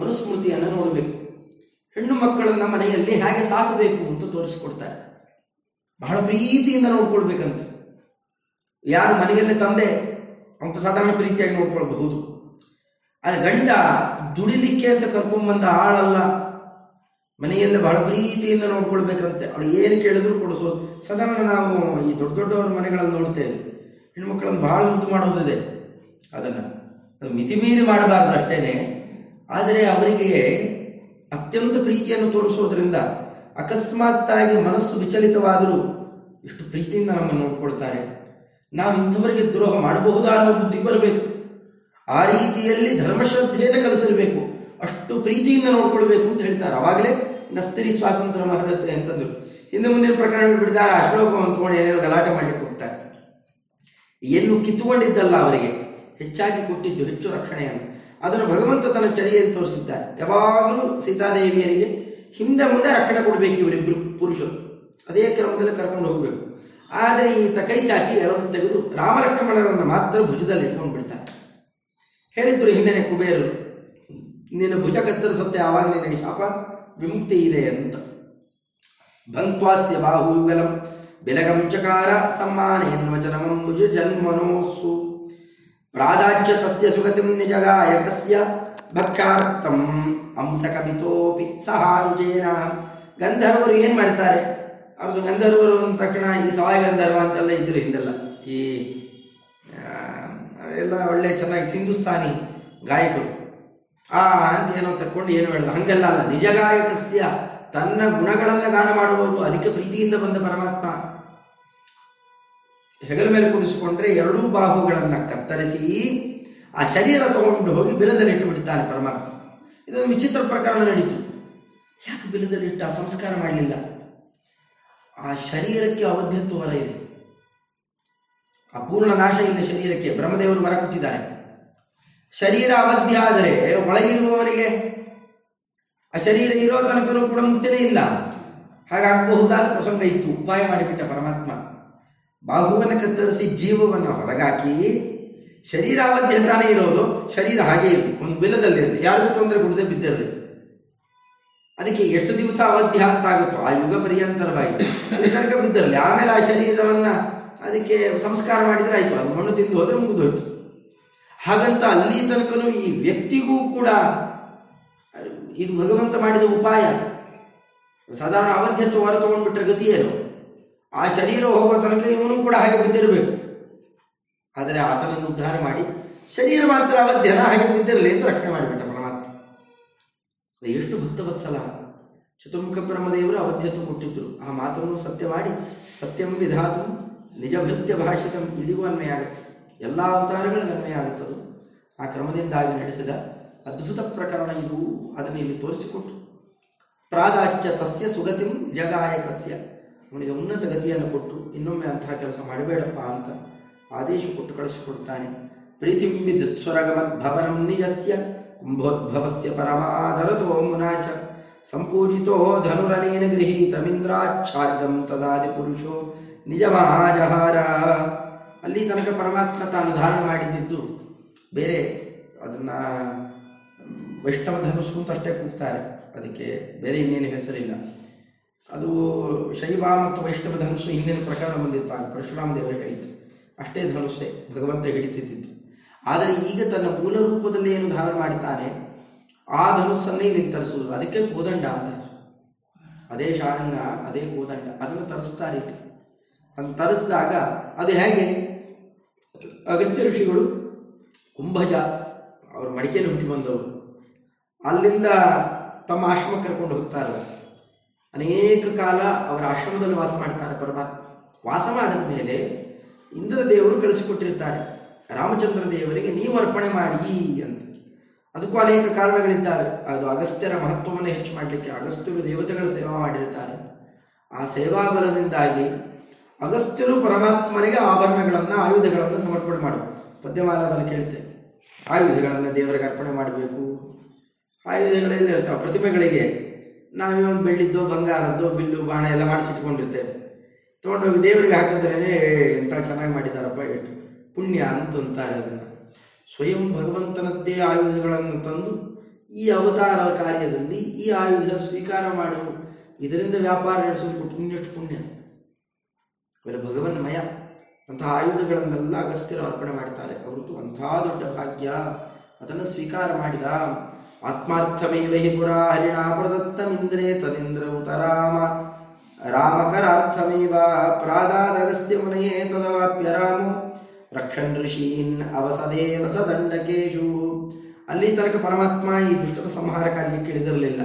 ಮನುಸ್ಮೃತಿಯನ್ನು ನೋಡಬೇಕು. ಹೆಣ್ಣು ಮಕ್ಕಳನ್ನ ಮನೆಯಲ್ಲಿ ಹೇಗೆ ಸಾಕಬೇಕು ಅಂತ ತೋರಿಸಿಕೊಡ್ತಾರೆ. ಬಹಳ ಪ್ರೀತಿಯಿಂದ ನೋಡ್ಕೊಳ್ಬೇಕಂತ. ಯಾರು ಮನೆಯಲ್ಲಿ ತಂದೆ ಸಾಧಾರಣ ಪ್ರೀತಿಯಾಗಿ ನೋಡ್ಕೊಳ್ಬಹುದು. ಅದು ಗಂಡ ದುಡಿಲಿಕ್ಕೆ ಅಂತ ಕರ್ಕೊಂಬಂದ ಆಳಲ್ಲ. ಮನೆಯಲ್ಲಿ ಬಹಳ ಪ್ರೀತಿಯಿಂದ ನೋಡ್ಕೊಳ್ಬೇಕಂತೆ. ಅವಳು ಏನು ಕೇಳಿದ್ರು ಕೊಡಿಸೋದು ಸಾಧಾರಣ ನಾವು ಈ ದೊಡ್ಡ ದೊಡ್ಡವರ ಮನೆಗಳನ್ನು ನೋಡ್ತೇವೆ. ಹೆಣ್ಮಕ್ಳನ್ನು ಬಹಳ ಮುದ್ದು ಮಾಡೋದಿದೆ. ಅದನ್ನು ಅದು ಮಿತಿ ಮೀರಿ ಮಾಡಬಾರ್ದು ಅಷ್ಟೇನೆ. ಆದರೆ ಅವರಿಗೆ ಅತ್ಯಂತ ಪ್ರೀತಿಯನ್ನು ತೋರಿಸೋದ್ರಿಂದ ಅಕಸ್ಮಾತ್ತಾಗಿ ಮನಸ್ಸು ವಿಚಲಿತವಾದರೂ ಇಷ್ಟು ಪ್ರೀತಿಯಿಂದ ನಮ್ಮನ್ನು ನೋಡ್ಕೊಳ್ತಾರೆ. ನಾವು ಇಂಥವರಿಗೆ ದ್ರೋಹ ಮಾಡಬಹುದಾ ಅನ್ನೋ ಬುದ್ಧಿ ಬರಬೇಕು. ಆ ರೀತಿಯಲ್ಲಿ ಧರ್ಮಶ್ರದ್ಧೆಯನ್ನು ಕಲಿಸಿರಬೇಕು ಅಷ್ಟು ಪ್ರೀತಿಯಿಂದ ನೋಡ್ಕೊಳ್ಬೇಕು ಅಂತ ಹೇಳ್ತಾರೆ. ಅವಾಗಲೇ ನಸ್ತಿರಿ ಸ್ವಾತಂತ್ರ್ಯ ಮಹರತ್ ಅಂತಂದ್ರು. ಹಿಂದೆ ಮುಂದಿನ ಪ್ರಕರಣ ಬಿಡ್ತಾರೆ ಅಶ್ಲೋಕವನ್ನು ತಗೊಂಡು ಏನೇನು ಗಲಾಟೆ ಮಾಡಲಿಕ್ಕೆ ಹೋಗ್ತಾರೆ. ಏನು ಕಿತ್ತುಕೊಂಡಿದ್ದಲ್ಲ ಅವರಿಗೆ. ಹೆಚ್ಚಾಗಿ ಕೊಟ್ಟಿದ್ದು ಹೆಚ್ಚು ರಕ್ಷಣೆಯನ್ನು. ಅದನ್ನು ಭಗವಂತ ತನ್ನ ಚರಿಯಲ್ಲಿ ತೋರಿಸಿದ್ದಾರೆ ಯಾವಾಗಲೂ ಸೀತಾದೇವಿಯರಿಗೆ ಹಿಂದೆ ಮುಂದೆ ರಕ್ಷಣೆ ಕೊಡಬೇಕು ಇವರಿಬ್ಬರು ಪುರುಷರು. ಅದೇ ಕ್ರಮದಲ್ಲಿ ಕರ್ಕೊಂಡು ಹೋಗಬೇಕು. ಆದರೆ ಈ ತಕೈ ಚಾಚಿ ಎಳೆದು ತೆಗೆದು ರಾಮಲಕ್ಷ್ಮಣರನ್ನು ಮಾತ್ರ ಭುಜದಲ್ಲಿ ಇಟ್ಕೊಂಡು ಬಿಡ್ತಾರೆ ಹೇಳಿದ್ರು ಹಿಂದೆನೆ ಕುಬೇರರು ನಿನ್ನ ಭುಜ ಕತ್ತರಿಸುತ್ತೆ, ಆವಾಗ ನಿನಗೆ ಶಾಪ? ವಿಮುಕ್ತಿ ಇದೆ ಅಂತ ಭಂಕ್ವಾಸ್ಯ ಬಾಹುಯುಗಲಂ ಬೆಲಗಂ ಚಕಾರ ಸಮ್ಮಾನೇನ್ವಚನಮಂಬುಜ ಜನ್ಮನೋಸ್ಸು. ಪ್ರಾದಾಚ್ಯ ತಸ್ಯ ಸುಗತಿಂ ನಿಜಗಾಯಕಸ್ಯ ಭಕ್ಷಾರ್ಥಂ ಅಂಸಕಮಿತೋಪಿ ಸಹಾರುಜೇನ ಗಂಧರ್ವರು ಏನು ಮಾಡ್ತಾರೆ? ಅವರು ಗಂಧರ್ವರು ಅಂದ ತಕ್ಷಣ ಈ ಸವಾಯ ಗಂಧರ್ವ ಅಂತೆಲ್ಲ ಇದ್ರು ಹಿಂದೆಲ್ಲ. ಈ ಎಲ್ಲ ಒಳ್ಳೆ ಚೆನ್ನಾಗಿ ಹಿಂದೂಸ್ತಾನಿ ಗಾಯಕರು. ಆ ಅಂತ ಏನೋ ತಕ್ಕೊಂಡು ಏನು ಹೇಳಲ್ಲ. ಹಂಗಲ್ಲ ಅಲ್ಲ. ನಿಜ ಗಾಯಕಸ್ಯ ತನ್ನ ಗುಣಗಳನ್ನ ಗಾನ ಮಾಡುವವರು ಅಧಿಕ ಪ್ರೀತಿಯಿಂದ ಬಂದ ಪರಮಾತ್ಮ. ಹೆಗಲ ಮೇಲೆ ಕುಡಿಸಿಕೊಂಡ್ರೆ ಎರಡೂ ಬಾಹುಗಳನ್ನು ಕತ್ತರಿಸಿ ಆ ಶರೀರ ತಗೊಂಡು ಹೋಗಿ ಬಿಲದಲ್ಲಿ ಇಟ್ಟು ಬಿಡ್ತಾನೆ ಪರಮಾತ್ಮ. ಇದೊಂದು ವಿಚಿತ್ರ ಪ್ರಕರಣ ನಡೀತು. ಯಾಕೆ ಬಿಲದಲ್ಲಿ ಇಟ್ಟು? ಆ ಸಂಸ್ಕಾರ ಮಾಡಲಿಲ್ಲ. ಆ ಶರೀರಕ್ಕೆ ಅವಧ್ಯತ್ವ ವರ ಇದೆ ಪೂರ್ಣ ನಾಶ ಇಲ್ಲ ಶರೀರಕ್ಕೆ. ಬ್ರಹ್ಮದೇವರು ಮರ ಕೊಟ್ಟಿದ್ದಾರೆ. ಶರೀರ ಅವಧ್ಯ ಆದರೆ ಒಳಗಿರುವವನಿಗೆ ಆ ಶರೀರ ಇರೋ ತನಕನೂ ಕೂಡ ಮುಚ್ಚಲೇ ಇಲ್ಲ. ಹಾಗಾಗಬಹುದಾದ ಪ್ರಸಂಗ ಇತ್ತು. ಉಪಾಯ ಮಾಡಿಬಿಟ್ಟ ಪರಮಾತ್ಮ. ಬಾಹುವನ್ನು ಕತ್ತರಿಸಿ ಜೀವವನ್ನು ಹೊರಗಾಕಿ ಶರೀರ ಅವಧ್ಯ ತಾನೇ ಇರೋದು. ಶರೀರ ಹಾಗೆ ಇರಲಿ ಒಂದು ಬಿಲದಲ್ಲಿರಲಿ ಯಾರಿಗೂ ತೊಂದರೆ ಕೊಡದೆ ಬಿದ್ದಿರಲಿ ಅದಕ್ಕೆ ಎಷ್ಟು ದಿವಸ ಅವಧ್ಯ ಅಂತ ಆಗುತ್ತೋ? ಆ ಯುಗ ಪರ್ಯಂತರವಾಗಿ ತನಕ ಬಿದ್ದಿರಲಿ. ಆಮೇಲೆ ಆ ಶರೀರವನ್ನು ಅದಕ್ಕೆ ಸಂಸ್ಕಾರ ಮಾಡಿದರೆ ಆಯಿತು. ಅದು ಮಣ್ಣು ತಿಂದು ಹೋದರೆ ಮುಗಿದು ಹೋಯ್ತು ಹಾಗಂತ ಅಲ್ಲಿ ತನಕನೂ ಈ ವ್ಯಕ್ತಿಗೂ ಕೂಡ ಇದು ಭಗವಂತ ಮಾಡಿದ ಉಪಾಯ. ಸಾಧಾರಣ ಅವಧ್ಯತ್ವ ಹೊರ ತಗೊಂಡ್ಬಿಟ್ರೆ ಗತಿಯೇನು ಆ ಶರೀರ ಹೋಗೋ ತನಕ ಇವನು ಕೂಡ ಹಾಗೆ ಬಿದ್ದಿರಬೇಕು. ಆದರೆ ಆತನನ್ನು ಉದ್ಧಾರ ಮಾಡಿ ಶರೀರ ಮಾತ್ರ ಅವಧ್ಯನ ಹಾಗೆ ಬಿದ್ದಿರಲಿ ಅಂತ ರಕ್ಷಣೆ ಮಾಡಿಬಿಟ್ಟ ಪರಮಾತ್ಮ. ಎಷ್ಟು ಭಕ್ತವತ್ಸಲ. ಚತುರ್ಮುಖ ಬ್ರಹ್ಮದೇವರು ಅವಧ್ಯತ್ವ ಕೊಟ್ಟಿದ್ದರು ಆ ಮಾತನ್ನು ಸತ್ಯ ಮಾಡಿ ಸತ್ಯಂ ವಿಧಾತು ನಿಜ ಭೃತ್ಯ ಭಾಷಿತಂ ಇಲ್ಲಿಗೂ ಅನ್ವಯ ಆಗುತ್ತೆ. ಎಲ್ಲ ಅವತಾರಗಳು ಅನ್ವಯ ಆಗುತ್ತದು ಆ ಕ್ರಮದಿಂದಾಗಿ ನಡೆಸಿದ ಅದ್ಭುತ ಪ್ರಕರಣ ಇದು ಅದನ್ನು ಇಲ್ಲಿ ತೋರಿಸಿಕೊಟ್ಟು. ಪ್ರಾದಾಚ್ಯ ತಸ್ಯ ಸುಗತಿಂ ಜಗಾಯಕಸ್ಯ. ಅವನಿಗೆ ಉನ್ನತ ಗತಿಯನ್ನು ಕೊಟ್ಟು ಇನ್ನೊಮ್ಮೆ ಅಂತಹ ಕೆಲಸ ಮಾಡಬೇಡಪ್ಪ ಅಂತ ಆದೇಶ ಕೊಟ್ಟು ಕಳಿಸಿಕೊಡ್ತಾನೆ. ಪ್ರೀತಿಂ ವಿದ್ಯುತ್ ಸ್ವರಗಮದ್ಭವನಂ ನಿಜಸ್ಯ ಕುಂಭೋದ್ಭವಸ್ಯ ಪರಮಾಧರತೋ ಮುನಾಚ. ಸಂಪೂಜಿತೋ ಧನುರನೇನ ಗೃಹೀತಮಿಂದ್ರಾಚ್ಛಾರ್ಯಂ ತದಾದಿ ಪುರುಷೋ. ನಿಜ ಮಹಾಜಹಾರ. ಅಲ್ಲಿ ತನಕ ಪರಮಾತ್ಮ ತಾನು ಧಾರಣ ಮಾಡಿದ್ದು. ಬೇರೆ ಅದನ್ನ, ವೈಷ್ಣವ ಧನುಸ್ಸು ಅಂತ ಅಷ್ಟೇ ಕೂಗ್ತಾರೆ. ಅದಕ್ಕೆ ಬೇರೆ ಇನ್ನೇನು ಹೆಸರಿಲ್ಲ. ಅದು ಶೈವ ಮತ್ತು ವೈಷ್ಣವ ಧನುಸ್ಸು ಹಿಂದಿನ ಪ್ರಕರಣ ಬಂದಿತ್ತು ಪರಶುರಾಮ ದೇವರು ಹೇಳಿತು ಅಷ್ಟೇ ಧನುಸ್ಸೇ ಭಗವಂತ ಹಿಡಿತಿದ್ದಿತ್ತು ಆದರೆ ಈಗ ತನ್ನ ಮೂಲ ರೂಪದಲ್ಲಿ ಏನು ಧಾರಣ ಮಾಡುತ್ತಾನೆ ಆ ಧನುಸ್ಸನ್ನೇ ತರಿಸುವುದು. ಅದಕ್ಕೆ ಕೋದಂಡ ಅಂತ ಹೆಸರು. ಅದೇ ಶಾರಂಗ ಅದೇ ಕೋದಂಡ ಅದನ್ನು ತರಿಸ್ತಾರೆ ಅದನ್ನು ತರಿಸಿದಾಗ ಅದು ಹೇಗೆ? ಅಗಸ್ತ್ಯ ಋಷಿಗಳು ಕುಂಭಜ ಅವರು ಮಡಿಕೆಯಲ್ಲಿ ಹುಟ್ಟಿ ಬಂದವರು. ಅಲ್ಲಿಂದ ತಮ್ಮ ಆಶ್ರಮ ಕರ್ಕೊಂಡು ಹೋಗ್ತಾರೆ. ಅನೇಕ ಕಾಲ ಅವರ ಆಶ್ರಮದಲ್ಲಿ ವಾಸ ಮಾಡ್ತಾರೆ ಪರಮಾತ್ಮ. ವಾಸ ಮಾಡಿದ ಮೇಲೆ ಇಂದ್ರ ದೇವರು ಕಳಿಸಿಕೊಟ್ಟಿರ್ತಾರೆ. ರಾಮಚಂದ್ರ ದೇವರಿಗೆ ನೀವು ಅರ್ಪಣೆ ಮಾಡಿ ಅಂತ. ಅದಕ್ಕೂ ಅನೇಕ ಕಾರಣಗಳಿದ್ದಾವೆ. ಅದು ಅಗಸ್ತ್ಯರ ಮಹತ್ವವನ್ನು ಹೆಚ್ಚು ಮಾಡಲಿಕ್ಕೆ ಅಗಸ್ತ್ಯರು ದೇವತೆಗಳ ಸೇವಾ ಮಾಡಿರ್ತಾರೆ. ಆ ಸೇವಾ ಬಲದಿಂದಾಗಿ ಅಗಸ್ತ್ಯರು ಪರಮಾತ್ಮನಿಗೆ ಆಭರಣಗಳನ್ನು, ಆಯುಧಗಳನ್ನು ಸಮರ್ಪಣೆ ಮಾಡು ಪದ್ಯಮಾಲದಲ್ಲಿ ಕೇಳ್ತೇವೆ ಆಯುಧಗಳನ್ನು ದೇವರಿಗೆ ಅರ್ಪಣೆ ಮಾಡಬೇಕು. ಆಯುಧಗಳೇ ಇರ್ತಾವೆ ಪ್ರತಿಮೆಗಳಿಗೆ. ನಾವೇ ಒಂದು ಬೆಳ್ಳಿದ್ದೋ, ಬಂಗಾರದ್ದೋ, ಬಿಲ್ಲು, ಬಾಣ ಎಲ್ಲ ಮಾಡಿಸಿಟ್ಕೊಂಡಿರ್ತೇವೆ. ತೊಗೊಂಡೋಗಿ ದೇವರಿಗೆ ಹಾಕಿದ್ರೇ ಎಂತ ಚೆನ್ನಾಗಿ ಮಾಡಿದಾರಪ್ಪ ಎಷ್ಟು ಪುಣ್ಯ ಅಂತಂತಾರೆ ಅದನ್ನು ಸ್ವಯಂ ಭಗವಂತನದ್ದೇ ಆಯುಧಗಳನ್ನು ತಂದು, ಈ ಅವತಾರ ಕಾರ್ಯದಲ್ಲಿ ಈ ಆಯುಧ ಸ್ವೀಕಾರ ಮಾಡು. ಇದರಿಂದ ವ್ಯಾಪಾರ ನಡೆಸೋದು ಪುಣ್ಯಷ್ಟು ಪುಣ್ಯ. ಇವೆಲ್ಲ ಭಗವನ್ಮಯ ಅಂತಹ ಆಯುಧಗಳನ್ನೆಲ್ಲ ಅಗಸ್ತ್ಯರು ಅರ್ಪಣೆ ಮಾಡ್ತಾರೆ. ಅವರದ್ದು ಅಂಥ ದೊಡ್ಡ ಭಾಗ್ಯ. ಅದನ್ನು ಸ್ವೀಕಾರ ಮಾಡಿದ ಆತ್ಮಾರ್ಥಮೇವ ಹಿ ಪುರಾ ಹರಿಣಾ ಪ್ರದತ್ತಮಿಂದ್ರೇ ತದಿಂದ್ರ ಉತರಾಮ. ರಾಮಕರಾರ್ಥಮೇವ ಪ್ರಾದಾದಗಸ್ತ್ಯ ಮುನೆಯೇ ತದವಾಪ್ಯ ರಾಮು. ರಕ್ಷನ್ ಋಷೀನ್ ಅವಸದೇವ ಸದಂಡಕೇಶು. ಅಲ್ಲಿ ತನಕ ಪರಮಾತ್ಮ ಈ ದುಷ್ಟರ ಅಲ್ಲಿ ಕಿಳಿದಿರಲಿಲ್ಲ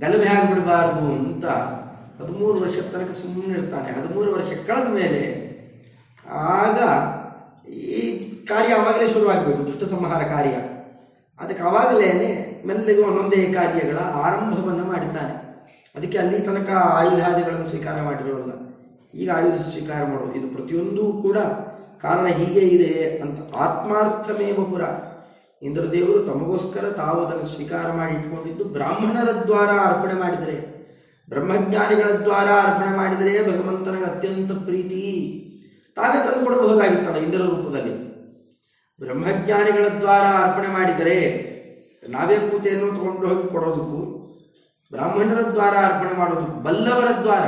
ಗಲಭೆ ಆಗಿಬಿಡಬಾರದು ಅಂತ ಹದಿಮೂರು ವರ್ಷದ ತನಕ ಸುಮ್ಮನೆ ಇರ್ತಾನೆ. ಹದಿಮೂರು ವರ್ಷ ಕಳೆದ ಮೇಲೆ ಆಗ ಈ ಕಾರ್ಯ ಅವಾಗಲೇ ಶುರುವಾಗಬೇಕು, ದುಷ್ಟ ಸಂಹಾರ ಕಾರ್ಯ. ಅದಕ್ಕೆ ಆವಾಗಲೇ ಮೆಲ್ಲಗೆ ಒಂದೊಂದೇ ಕಾರ್ಯಗಳ ಆರಂಭವನ್ನು ಮಾಡುತ್ತಾನೆ ಅದಕ್ಕೆ ಅಲ್ಲಿ ತನಕ ಆಯುಧಾದಿಗಳನ್ನು ಸ್ವೀಕಾರ ಮಾಡಿರೋಲ್ಲ. ಈಗ ಆಯುಧ ಸ್ವೀಕಾರ ಮಾಡೋದು ಇದು ಪ್ರತಿಯೊಂದೂ ಕೂಡ ಕಾರಣ ಹೀಗೆ ಇದೆ ಅಂತ ಆತ್ಮಾರ್ಥಮೇವ ಪುರ. ಇಂದ್ರದೇವರು ತಮಗೋಸ್ಕರ ತಾವು ಅದನ್ನು ಸ್ವೀಕಾರ ಮಾಡಿ ಇಟ್ಕೊಂಡಿದ್ದು ಬ್ರಾಹ್ಮಣರ ದ್ವಾರ ಅರ್ಪಣೆ ಮಾಡಿದರೆ. ಬ್ರಹ್ಮಜ್ಞಾನಿಗಳ ದ್ವಾರ ಅರ್ಪಣೆ ಮಾಡಿದರೆ ಭಗವಂತನಿಗೆ ಅತ್ಯಂತ ಪ್ರೀತಿ. ತಾವೇ ತಂದುಕೊಡಬಹುದಾಗಿತ್ತಲ್ಲ ಇಂದ್ರ ರೂಪದಲ್ಲಿ. ಬ್ರಹ್ಮಜ್ಞಾನಿಗಳ ದ್ವಾರ ಅರ್ಪಣೆ ಮಾಡಿದರೆ ನಾವೇ ಪೂಜೆಯನ್ನು ತಗೊಂಡು ಹೋಗಿ ಕೊಡೋದಕ್ಕೂ, ಬ್ರಾಹ್ಮಣರ ದ್ವಾರ ಅರ್ಪಣೆ ಮಾಡೋದಕ್ಕೂ, ಬಲ್ಲವರ ದ್ವಾರ,